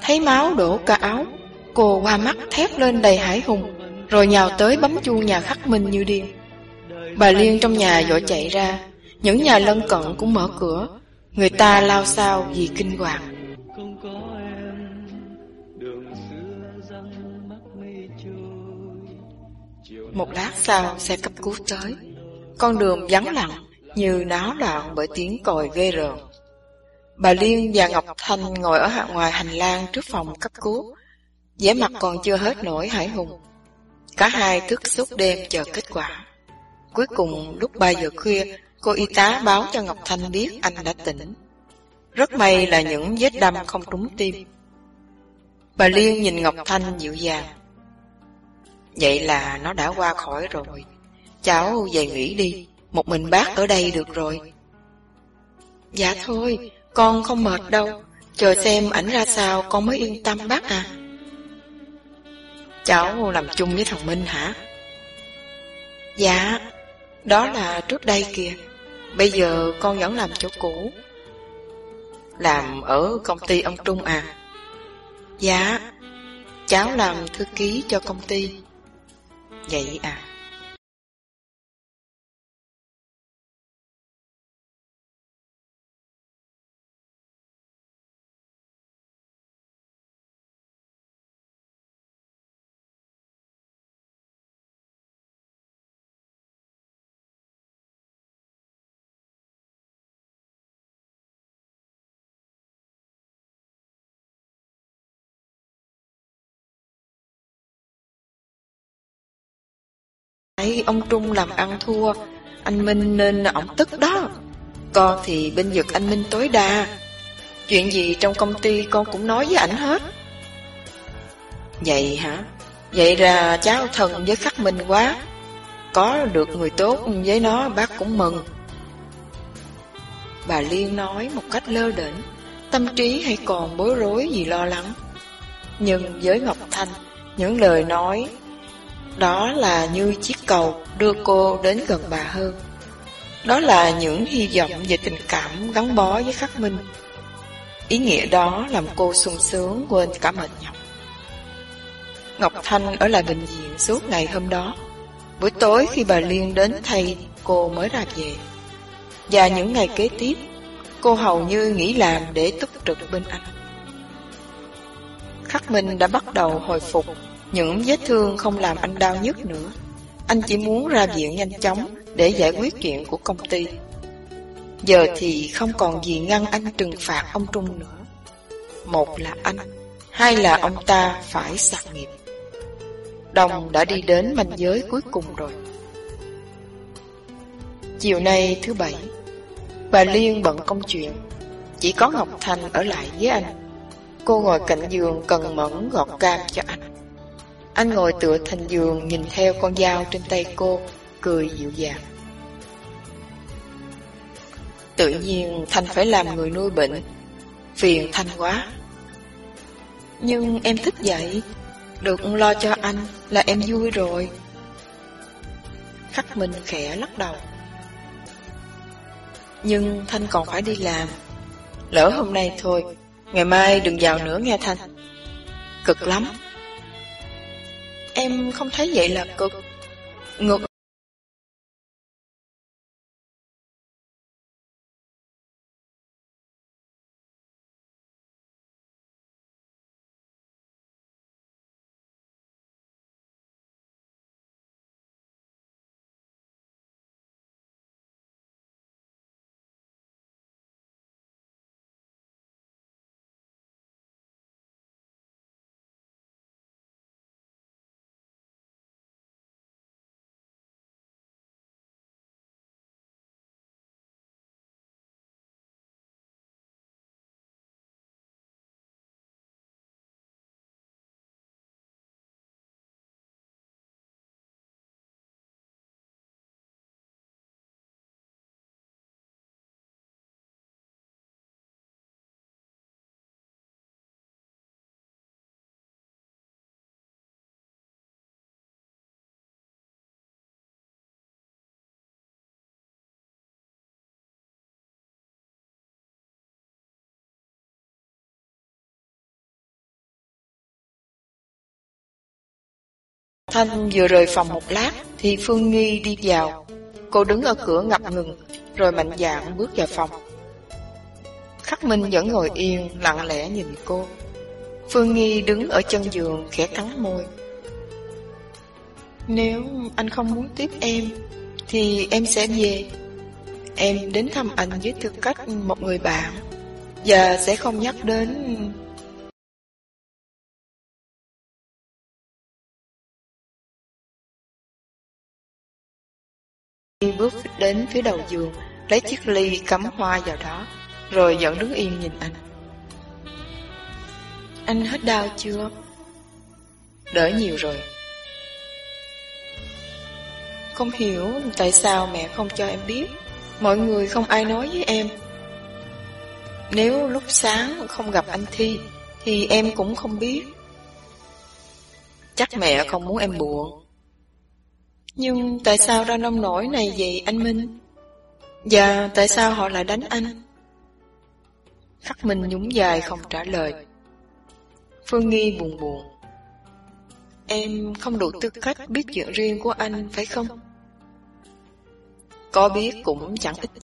Thấy máu đổ cả áo, cô qua mắt thét lên đầy hải hùng, rồi nhào tới bấm chuông nhà khắc minh như điên. Bà Liên trong nhà vội chạy ra, những nhà lân cận cũng mở cửa, người ta lao sao vì kinh hoàng. Một lát sau, xe cấp cứu tới. Con đường vắng lặng, như náo loạn bởi tiếng còi ghê rợn. Bà Liên và Ngọc Thanh ngồi ở ngoài hành lang trước phòng cấp cứu, vẻ mặt còn chưa hết nổi hải hùng. Cả hai thức suốt đêm chờ kết quả. Cuối cùng lúc 3 giờ khuya, cô y tá báo cho Ngọc Thanh biết anh đã tỉnh. Rất may là những vết đâm không trúng tim. Bà Liên nhìn Ngọc Thanh dịu dàng. Vậy là nó đã qua khỏi rồi. Cháu về nghỉ đi, một mình bác ở đây được rồi. Dạ thôi, con không mệt đâu, chờ xem ảnh ra sao con mới yên tâm bác à. Cháu làm chung với thằng Minh hả? Dạ, đó là trước đây kìa, bây giờ con vẫn làm chỗ cũ. Làm ở công ty ông Trung à? Dạ, cháu làm thư ký cho công ty. Vậy à? Thấy ông Trung làm ăn thua, anh Minh nên ổng tức đó. Con thì bên vực anh Minh tối đa. Chuyện gì trong công ty con cũng nói với ảnh hết. Vậy hả? Vậy ra cháu thần với khắc minh quá. Có được người tốt với nó bác cũng mừng. Bà Liên nói một cách lơ đỉnh tâm trí hay còn bối rối gì lo lắng. Nhưng với Ngọc Thanh, những lời nói đó là như chiếc cầu đưa cô đến gần bà hơn. Đó là những hy vọng về tình cảm gắn bó với khắc minh. Ý nghĩa đó làm cô sung sướng quên cả mệt nhọc. Ngọc Thanh ở lại bệnh viện suốt ngày hôm đó. Buổi tối khi bà Liên đến thay, cô mới ra về. Và những ngày kế tiếp, cô hầu như nghỉ làm để túc trực bên anh. Khắc Minh đã bắt đầu hồi phục những vết thương không làm anh đau nhức nữa. Anh chỉ muốn ra viện nhanh chóng để giải quyết chuyện của công ty. Giờ thì không còn gì ngăn anh trừng phạt ông Trung nữa. Một là anh, hai là ông ta phải sạc nghiệp. Đồng đã đi đến manh giới cuối cùng rồi. Chiều nay thứ bảy, bà Liên bận công chuyện, chỉ có Ngọc Thanh ở lại với anh. Cô ngồi cạnh giường cần mẫn gọt cam cho anh. Anh ngồi tựa thành giường nhìn theo con dao trên tay cô, cười dịu dàng. Tự nhiên Thanh phải làm người nuôi bệnh, phiền Thanh quá. Nhưng em thích vậy, được lo cho anh là em vui rồi. Khắc Minh khẽ lắc đầu. Nhưng Thanh còn phải đi làm. Lỡ hôm nay thôi, ngày mai đừng vào nữa nghe Thanh. Cực lắm. Em không thấy vậy là cực. Ngược Thanh vừa rời phòng một lát thì Phương Nghi đi vào. Cô đứng ở cửa ngập ngừng, rồi mạnh dạn bước vào phòng. Khắc Minh vẫn ngồi yên, lặng lẽ nhìn cô. Phương Nghi đứng ở chân giường khẽ cắn môi. Nếu anh không muốn tiếp em, thì em sẽ về. Em đến thăm anh với tư cách một người bạn, và sẽ không nhắc đến bước đến phía đầu giường, lấy chiếc ly cắm hoa vào đó, rồi vẫn đứng yên nhìn anh. Anh hết đau chưa? Đỡ nhiều rồi. Không hiểu tại sao mẹ không cho em biết, mọi người không ai nói với em. Nếu lúc sáng không gặp anh Thi, thì em cũng không biết. Chắc mẹ không muốn em buồn. Nhưng tại sao ra nông nổi này vậy anh Minh? Và tại sao họ lại đánh anh? Khắc Minh nhún dài không trả lời. Phương Nghi buồn buồn. Em không đủ tư cách biết chuyện riêng của anh, phải không? Có biết cũng chẳng ích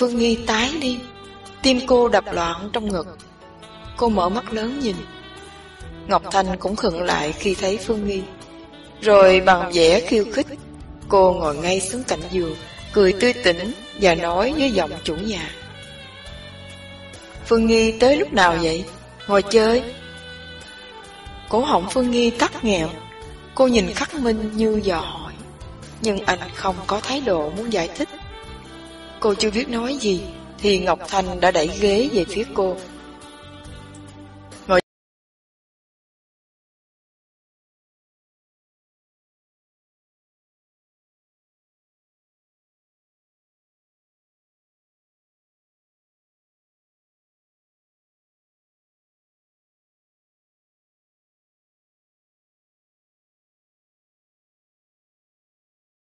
Phương Nghi tái đi. Tim cô đập loạn trong ngực. Cô mở mắt lớn nhìn. Ngọc Thanh cũng khựng lại khi thấy Phương Nghi. Rồi bằng vẻ khiêu khích, Cô ngồi ngay xuống cạnh giường, Cười tươi tỉnh Và nói với giọng chủ nhà. Phương Nghi tới lúc nào vậy? Ngồi chơi. Cổ họng Phương Nghi tắt nghẹn Cô nhìn khắc minh như dò hỏi. Nhưng anh không có thái độ muốn giải thích. Cô chưa biết nói gì, Thì Ngọc Thành đã đẩy ghế về phía cô.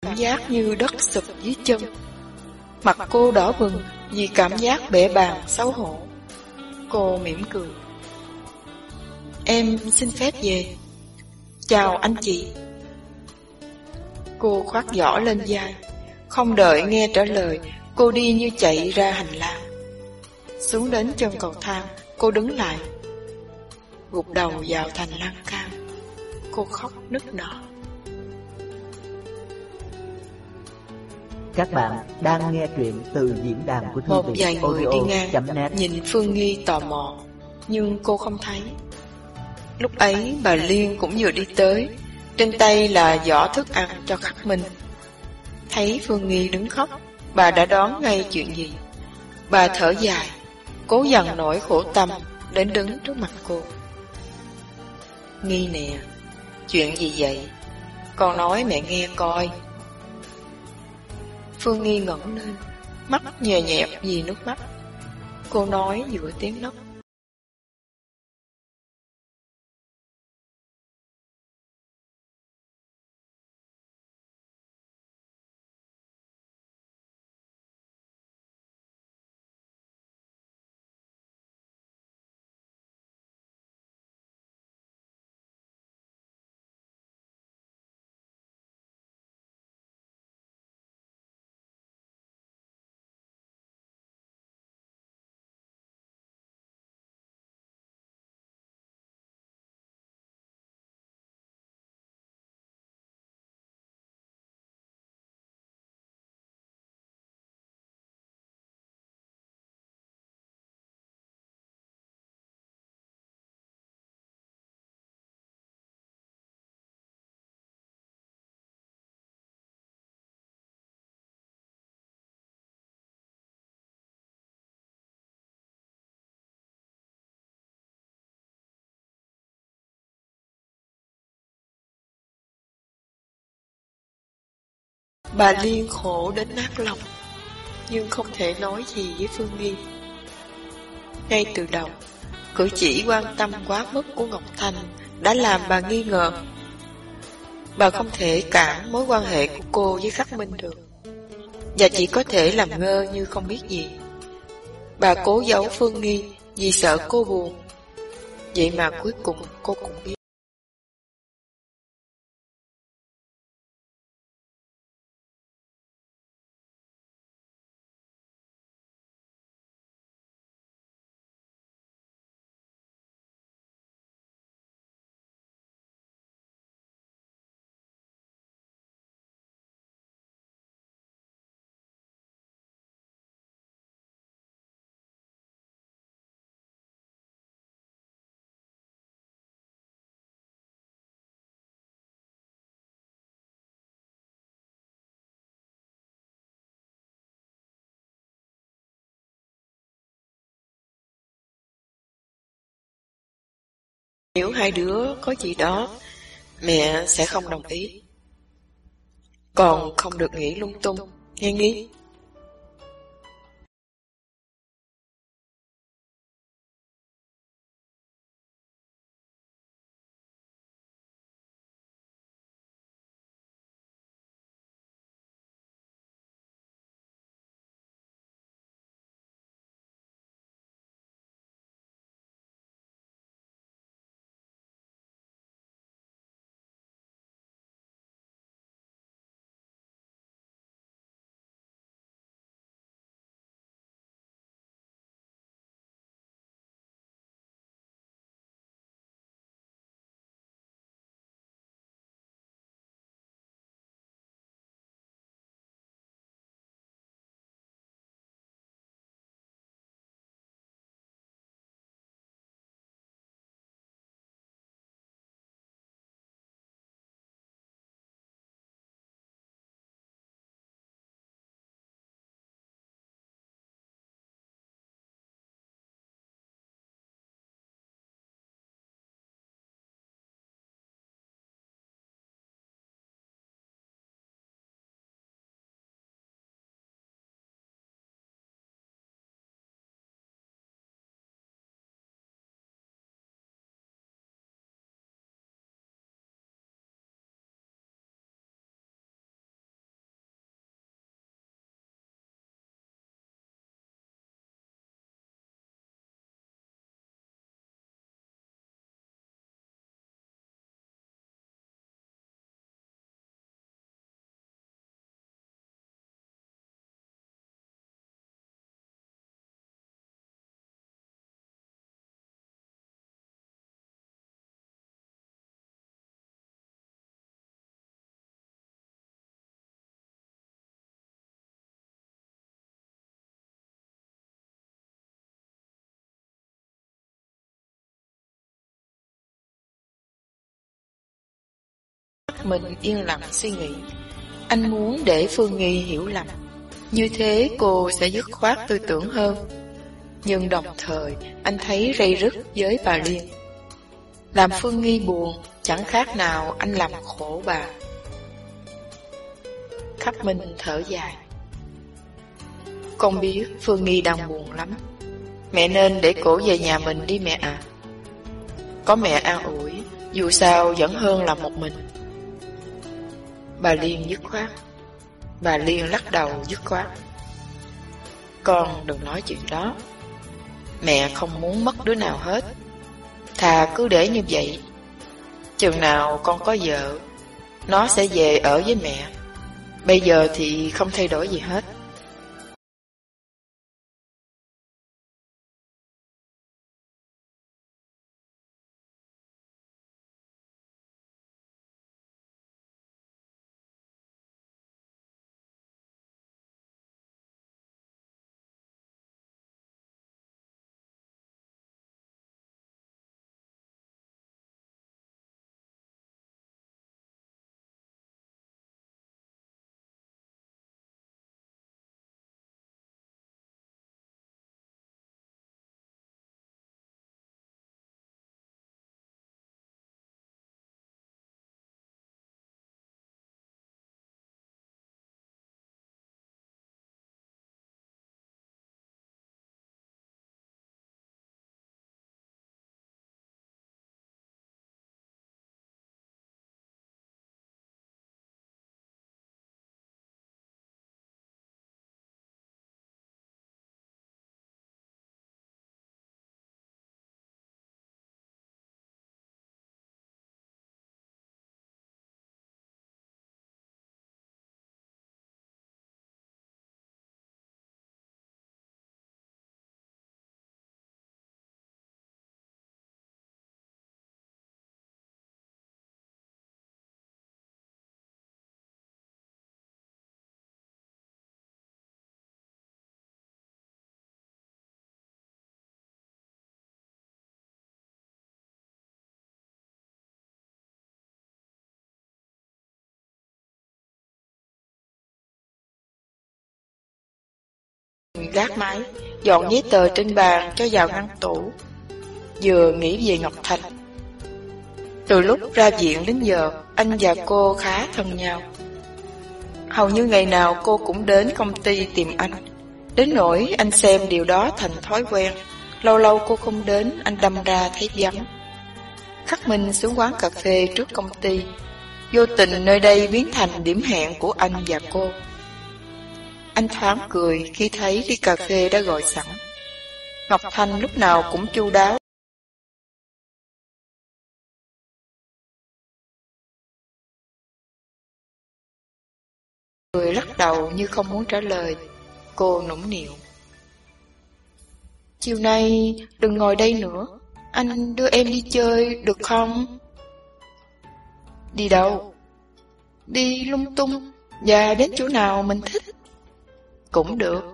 Cảm giác như đất sụp dưới chân. Mặt cô đỏ bừng vì cảm giác bể bàng xấu hổ. Cô mỉm cười. Em xin phép về. Chào anh chị. Cô khoác giỏ lên vai. Không đợi nghe trả lời, cô đi như chạy ra hành lang. Xuống đến chân cầu thang, cô đứng lại. Gục đầu vào thành lan can. Cô khóc nức nở. Các bạn đang nghe truyện từ diễn đàn của thư Một viện vài người đi ngang audio.net Nhìn Phương Nghi tò mò Nhưng cô không thấy. Lúc ấy bà Liên cũng vừa đi tới Trên tay là giỏ thức ăn cho khắc minh. Thấy Phương Nghi đứng khóc Bà đã đoán ngay chuyện gì. Bà thở dài Cố dằn nỗi khổ tâm Đến đứng trước mặt cô. Nghi nè Chuyện gì vậy? Con nói mẹ nghe coi Phương Nghi ngẩng lên, Mắt nhẹ nhẹp vì nước mắt. Cô nói giữa tiếng nấc. Bà Liên khổ đến nát lòng, Nhưng không thể nói gì với Phương Nghi. Ngay từ đầu, Cử chỉ quan tâm quá mức của Ngọc Thành Đã làm bà nghi ngờ. Bà không thể cản mối quan hệ của cô với Khắc Minh được, Và chỉ có thể làm ngơ như không biết gì. Bà cố giấu Phương Nghi Vì sợ cô buồn. Vậy mà cuối cùng cô cũng biết. Nếu hai đứa có gì đó, mẹ sẽ không đồng ý. Còn không được nghĩ lung tung, nghe nghĩ. Mình yên lặng suy nghĩ. Anh muốn để Phương Nghi hiểu lầm. Như thế cô sẽ dứt khoát tư tưởng hơn. Nhưng đồng thời anh thấy rây rứt với bà Liên. Làm Phương Nghi buồn chẳng khác nào anh làm khổ bà. Khắc Minh thở dài. Con biết Phương Nghi đang buồn lắm. Mẹ nên để cổ về nhà mình đi mẹ ạ. Có mẹ an ủi, dù sao vẫn hơn là một mình. Bà Liên dứt khoát. Bà Liên lắc đầu dứt khoát. Con đừng nói chuyện đó. Mẹ không muốn mất đứa nào hết. Thà cứ để như vậy. Chừng nào con có vợ, nó sẽ về ở với mẹ. Bây giờ thì không thay đổi gì hết. Gác máy, dọn giấy tờ trên bàn cho vào ngăn tủ. Vừa nghĩ về Ngọc Thành. Từ lúc ra viện đến giờ, anh và cô khá thân nhau. Hầu như ngày nào cô cũng đến công ty tìm anh. Đến nỗi anh xem điều đó thành thói quen. Lâu lâu cô không đến, anh đâm ra thấy vắng. Khắc Minh xuống quán cà phê trước công ty. Vô tình nơi đây biến thành điểm hẹn của anh và cô. Anh thoáng cười khi thấy ly cà phê đã gọi sẵn. Ngọc Thanh lúc nào cũng chu đáo. Người lắc đầu như không muốn trả lời. Cô nũng nịu. Chiều nay đừng ngồi đây nữa. Anh đưa em đi chơi được không? Đi đâu? Đi lung tung và đến chỗ nào mình thích. Cũng được.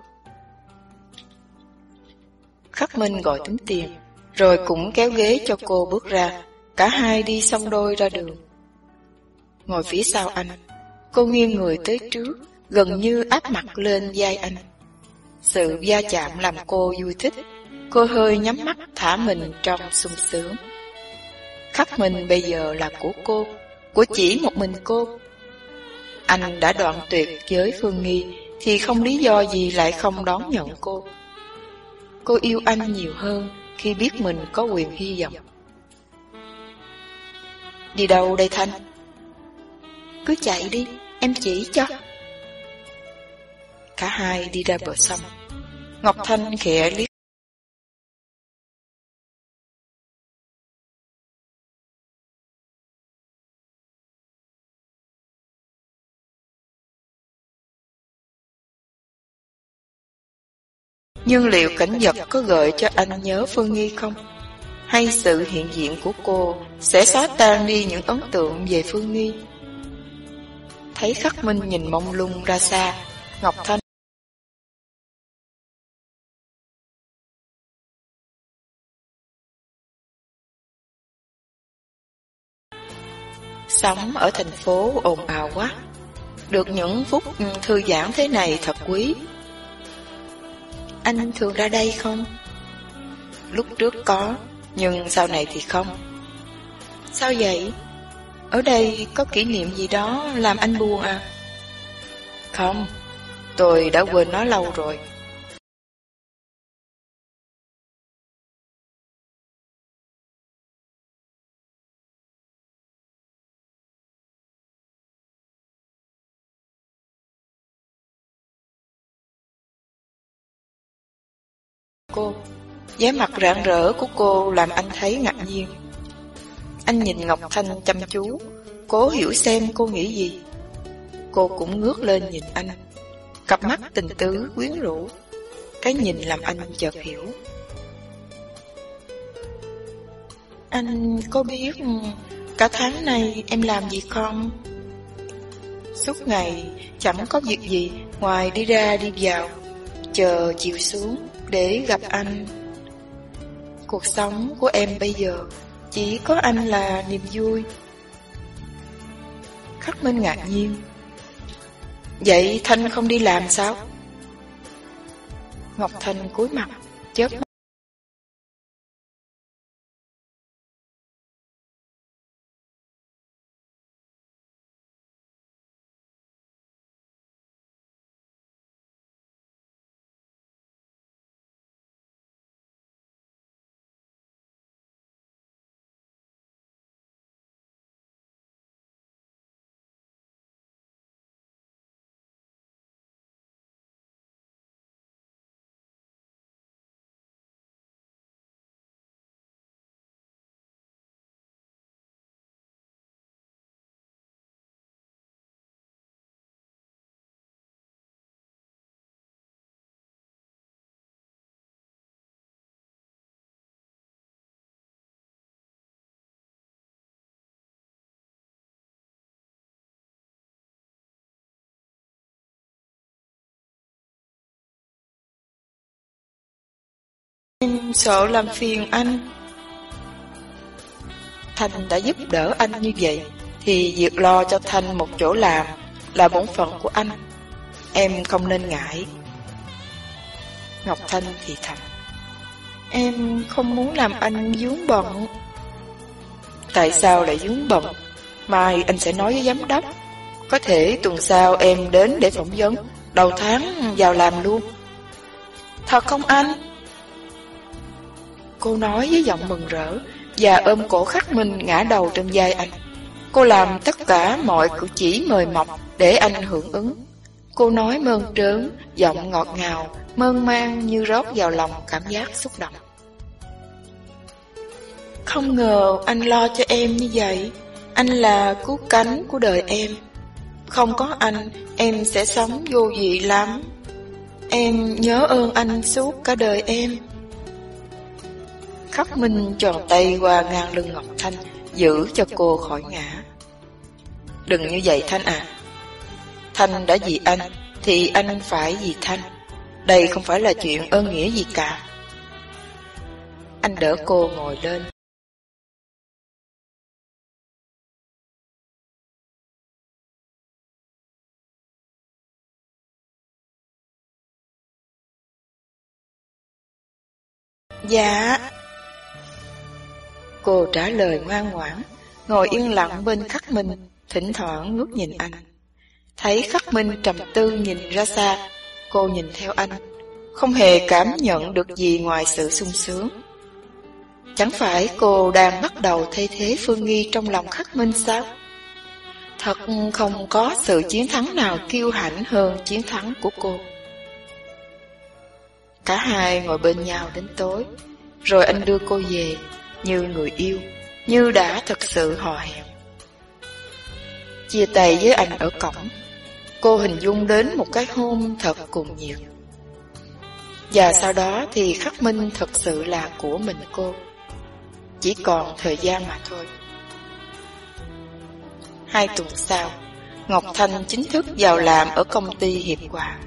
Khắc Minh gọi tính tiền, rồi cũng kéo ghế cho cô bước ra. Cả hai đi song đôi ra đường. Ngồi phía sau anh, cô nghiêng người tới trước, gần như áp mặt lên vai anh. Sự va chạm làm cô vui thích, cô hơi nhắm mắt thả mình trong sung sướng. Khắc Minh bây giờ là của cô, của chỉ một mình cô. Anh đã đoạn tuyệt với Phương Nghi thì không lý do gì lại không đón nhận cô. Cô yêu anh nhiều hơn khi biết mình có quyền hy vọng. Đi đâu đây Thanh? Cứ chạy đi, em chỉ cho. Cả hai đi ra bờ sông. Ngọc Thanh khẽ liếc Nhưng liệu cảnh vật có gợi cho anh nhớ Phương Nghi không? Hay sự hiện diện của cô sẽ xóa tan đi những ấn tượng về Phương Nghi? Thấy khắc minh nhìn mông lung ra xa, Ngọc Thanh Sống ở thành phố ồn ào quá Được những phút thư giãn thế này thật quý anh thường ra đây không? Lúc trước có Nhưng sau này thì không Sao vậy? Ở đây có kỷ niệm gì đó làm anh buồn à? Không Tôi đã quên nó lâu rồi cô. vẻ mặt rạng rỡ của cô làm anh thấy ngạc nhiên. Anh nhìn Ngọc Thanh chăm chú, cố hiểu xem cô nghĩ gì. Cô cũng ngước lên nhìn anh. Cặp mắt tình tứ quyến rũ. Cái nhìn làm anh chợt hiểu. Anh có biết cả tháng này em làm gì không? Suốt ngày chẳng có việc gì ngoài đi ra đi vào, chờ chiều xuống để gặp anh. Cuộc sống của em bây giờ chỉ có anh là niềm vui. Khắc Minh ngạc nhiên. Vậy Thanh không đi làm sao? Ngọc Thanh cúi mặt, chớp mắt. Em sợ làm phiền anh. Thanh đã giúp đỡ anh như vậy, Thì việc lo cho Thanh một chỗ làm Là bổn phận của anh. Em không nên ngại. Ngọc Thanh thì thầm. Em không muốn làm anh dướng bận. Tại sao lại dướng bận? Mai anh sẽ nói với giám đốc. Có thể tuần sau em đến để phỏng vấn. Đầu tháng vào làm luôn. Thật không anh? Cô nói với giọng mừng rỡ Và ôm cổ khắc minh ngã đầu trên vai anh. Cô làm tất cả mọi cử chỉ mời mọc Để anh hưởng ứng. Cô nói mơn trớn, Giọng ngọt ngào, Mơn man như rót vào lòng cảm giác xúc động. Không ngờ anh lo cho em như vậy. Anh là cứu cánh của đời em. Không có anh, Em sẽ sống vô vị lắm. Em nhớ ơn anh suốt cả đời em. Khắc Minh tròn tay qua ngang lưng Ngọc Thanh, giữ cho cô khỏi ngã. Đừng như vậy Thanh à. Thanh đã vì anh, thì anh phải vì Thanh. Đây không phải là chuyện ơn nghĩa gì cả. Anh đỡ cô ngồi lên. Dạ Cô trả lời ngoan ngoãn, ngồi yên lặng bên khắc minh, thỉnh thoảng ngước nhìn anh. Thấy khắc minh trầm tư nhìn ra xa, cô nhìn theo anh, không hề cảm nhận được gì ngoài sự sung sướng. Chẳng phải cô đang bắt đầu thay thế Phương Nghi trong lòng khắc minh sao? Thật không có sự chiến thắng nào kiêu hãnh hơn chiến thắng của cô. Cả hai ngồi bên nhau đến tối, rồi anh đưa cô về, như người yêu, như đã thật sự hò hẹn. Chia tay với anh ở cổng, cô hình dung đến một cái hôn thật cùng nhiệt. Và sau đó thì khắc minh thật sự là của mình cô. Chỉ còn thời gian mà thôi. Hai tuần sau, Ngọc Thanh chính thức vào làm ở công ty Hiệp Hòa.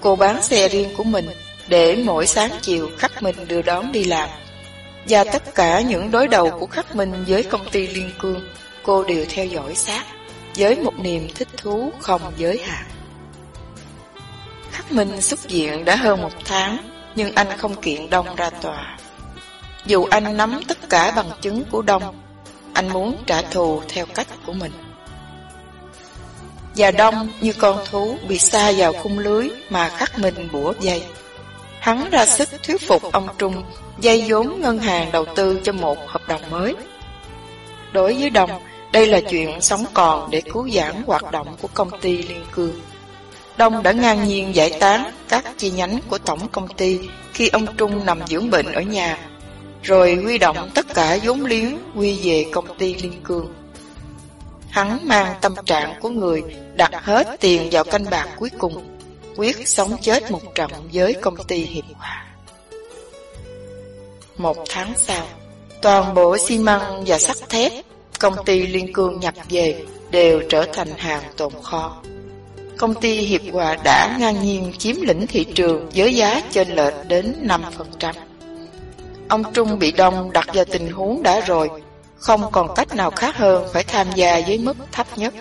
Cô bán xe riêng của mình để mỗi sáng chiều khắc minh đưa đón đi làm và tất cả những đối đầu của khắc minh với công ty Liên Cương cô đều theo dõi sát, với một niềm thích thú không giới hạn. Khắc Minh xuất diện đã hơn một tháng, nhưng anh không kiện Đông ra tòa. Dù anh nắm tất cả bằng chứng của Đông, anh muốn trả thù theo cách của mình. Và Đông như con thú bị xa vào khung lưới mà Khắc Minh bủa dây. Hắn ra sức thuyết phục ông Trung dây vốn ngân hàng đầu tư cho một hợp đồng mới. Đối với Đông, đây là chuyện sống còn để cứu giãn hoạt động của công ty Liên Cương. Đông đã ngang nhiên giải tán các chi nhánh của tổng công ty khi ông Trung nằm dưỡng bệnh ở nhà, rồi huy động tất cả vốn liếng quy về công ty Liên Cương. Hắn mang tâm trạng của người đặt hết tiền vào canh bạc cuối cùng, quyết sống chết một trận với công ty Hiệp Hòa. Một tháng sau, toàn bộ xi măng và sắt thép công ty Liên Cương nhập về đều trở thành hàng tồn kho. Công ty Hiệp Hòa đã ngang nhiên chiếm lĩnh thị trường với giá trên lệch đến 5%. Ông Trung bị Đông đặt vào tình huống đã rồi, không còn cách nào khác hơn phải tham gia với mức thấp nhất.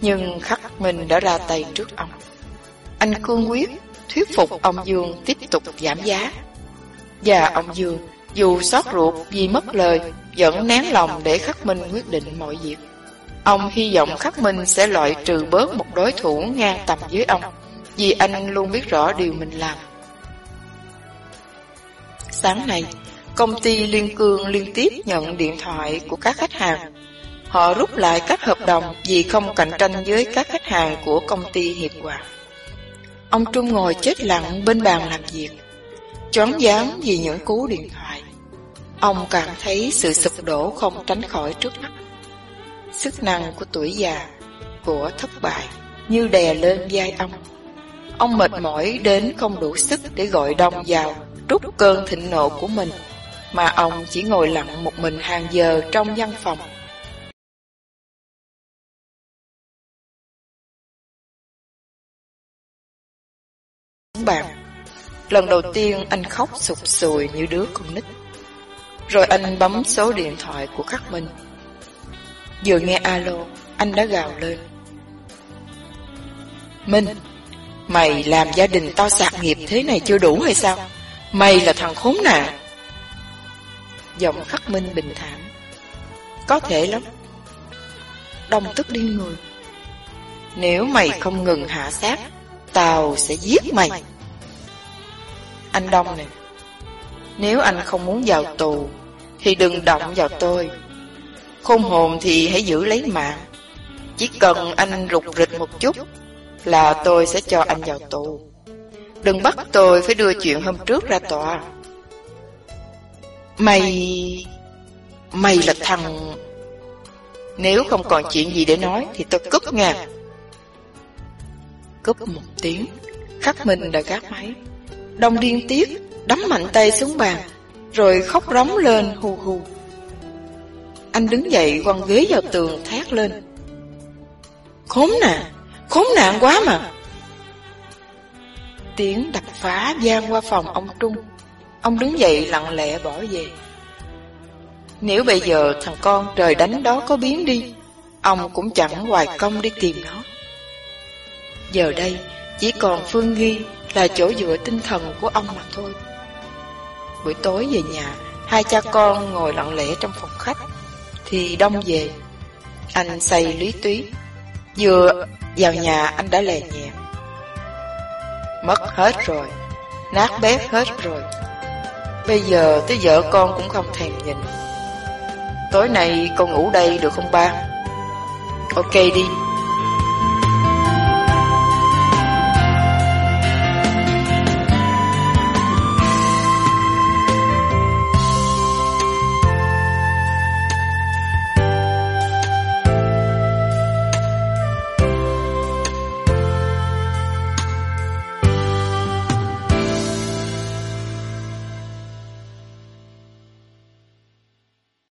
Nhưng Khắc mình đã ra tay trước ông. Anh cương quyết thuyết phục ông Dương tiếp tục giảm giá. Và ông Dương dù xót ruột vì mất lời, vẫn nén lòng để Khắc Minh quyết định mọi việc. Ông hy vọng Khắc Minh sẽ loại trừ bớt một đối thủ ngang tầm với ông, vì anh luôn biết rõ điều mình làm. Sáng nay, công ty Liên Cương liên tiếp nhận điện thoại của các khách hàng. Họ rút lại các hợp đồng vì không cạnh tranh với các khách hàng của công ty Hiệp Hòa. Ông Trung ngồi chết lặng bên bàn làm việc, choáng váng vì những cú điện thoại. Ông cảm thấy sự sụp đổ không tránh khỏi trước mắt. Sức năng của tuổi già, của thất bại, như đè lên vai ông. Ông mệt mỏi đến không đủ sức để gọi đông vào, rút cơn thịnh nộ của mình, mà ông chỉ ngồi lặng một mình hàng giờ trong văn phòng. Bạn Lần đầu tiên anh khóc sụp sùi như đứa con nít. Rồi anh bấm số điện thoại của Khắc Minh. Vừa nghe alo, anh đã gào lên. Minh, mày làm gia đình tao sạc nghiệp thế này chưa đủ hay sao? Mày là thằng khốn nạn. Giọng Khắc Minh bình thản. Có thể lắm. Đông tức đi người. Nếu mày không ngừng hạ sát, tao sẽ giết mày. Anh Đông này, nếu anh không muốn vào tù Thì đừng động vào tôi. Khôn hồn thì hãy giữ lấy mạng. Chỉ cần anh rụt rịch một chút Là tôi sẽ cho anh vào tù. Đừng bắt tôi phải đưa chuyện hôm trước ra tòa. Mày... Mày là thằng... Nếu không còn chuyện gì để nói Thì tôi cúp nha Cúp một tiếng Khắc Minh đã gác máy. Đông điên tiết, đấm mạnh tay xuống bàn, rồi khóc rống lên hù hù. Anh đứng dậy quăng ghế vào tường thét lên. Khốn nạn, khốn nạn quá mà. Tiếng đập phá gian qua phòng ông Trung. Ông đứng dậy lặng lẽ bỏ về. Nếu bây giờ thằng con trời đánh đó có biến đi, ông cũng chẳng hoài công đi tìm nó. Giờ đây, chỉ còn Phương Nghi là chỗ dựa tinh thần của ông mà thôi. Buổi tối về nhà, hai cha con ngồi lặng lẽ trong phòng khách, thì đông về. Anh say lý túy, vừa vào nhà anh đã lè nhẹ. Mất hết rồi, nát bét hết rồi. Bây giờ tới vợ con cũng không thèm nhìn. Tối nay con ngủ đây được không ba? Ok đi.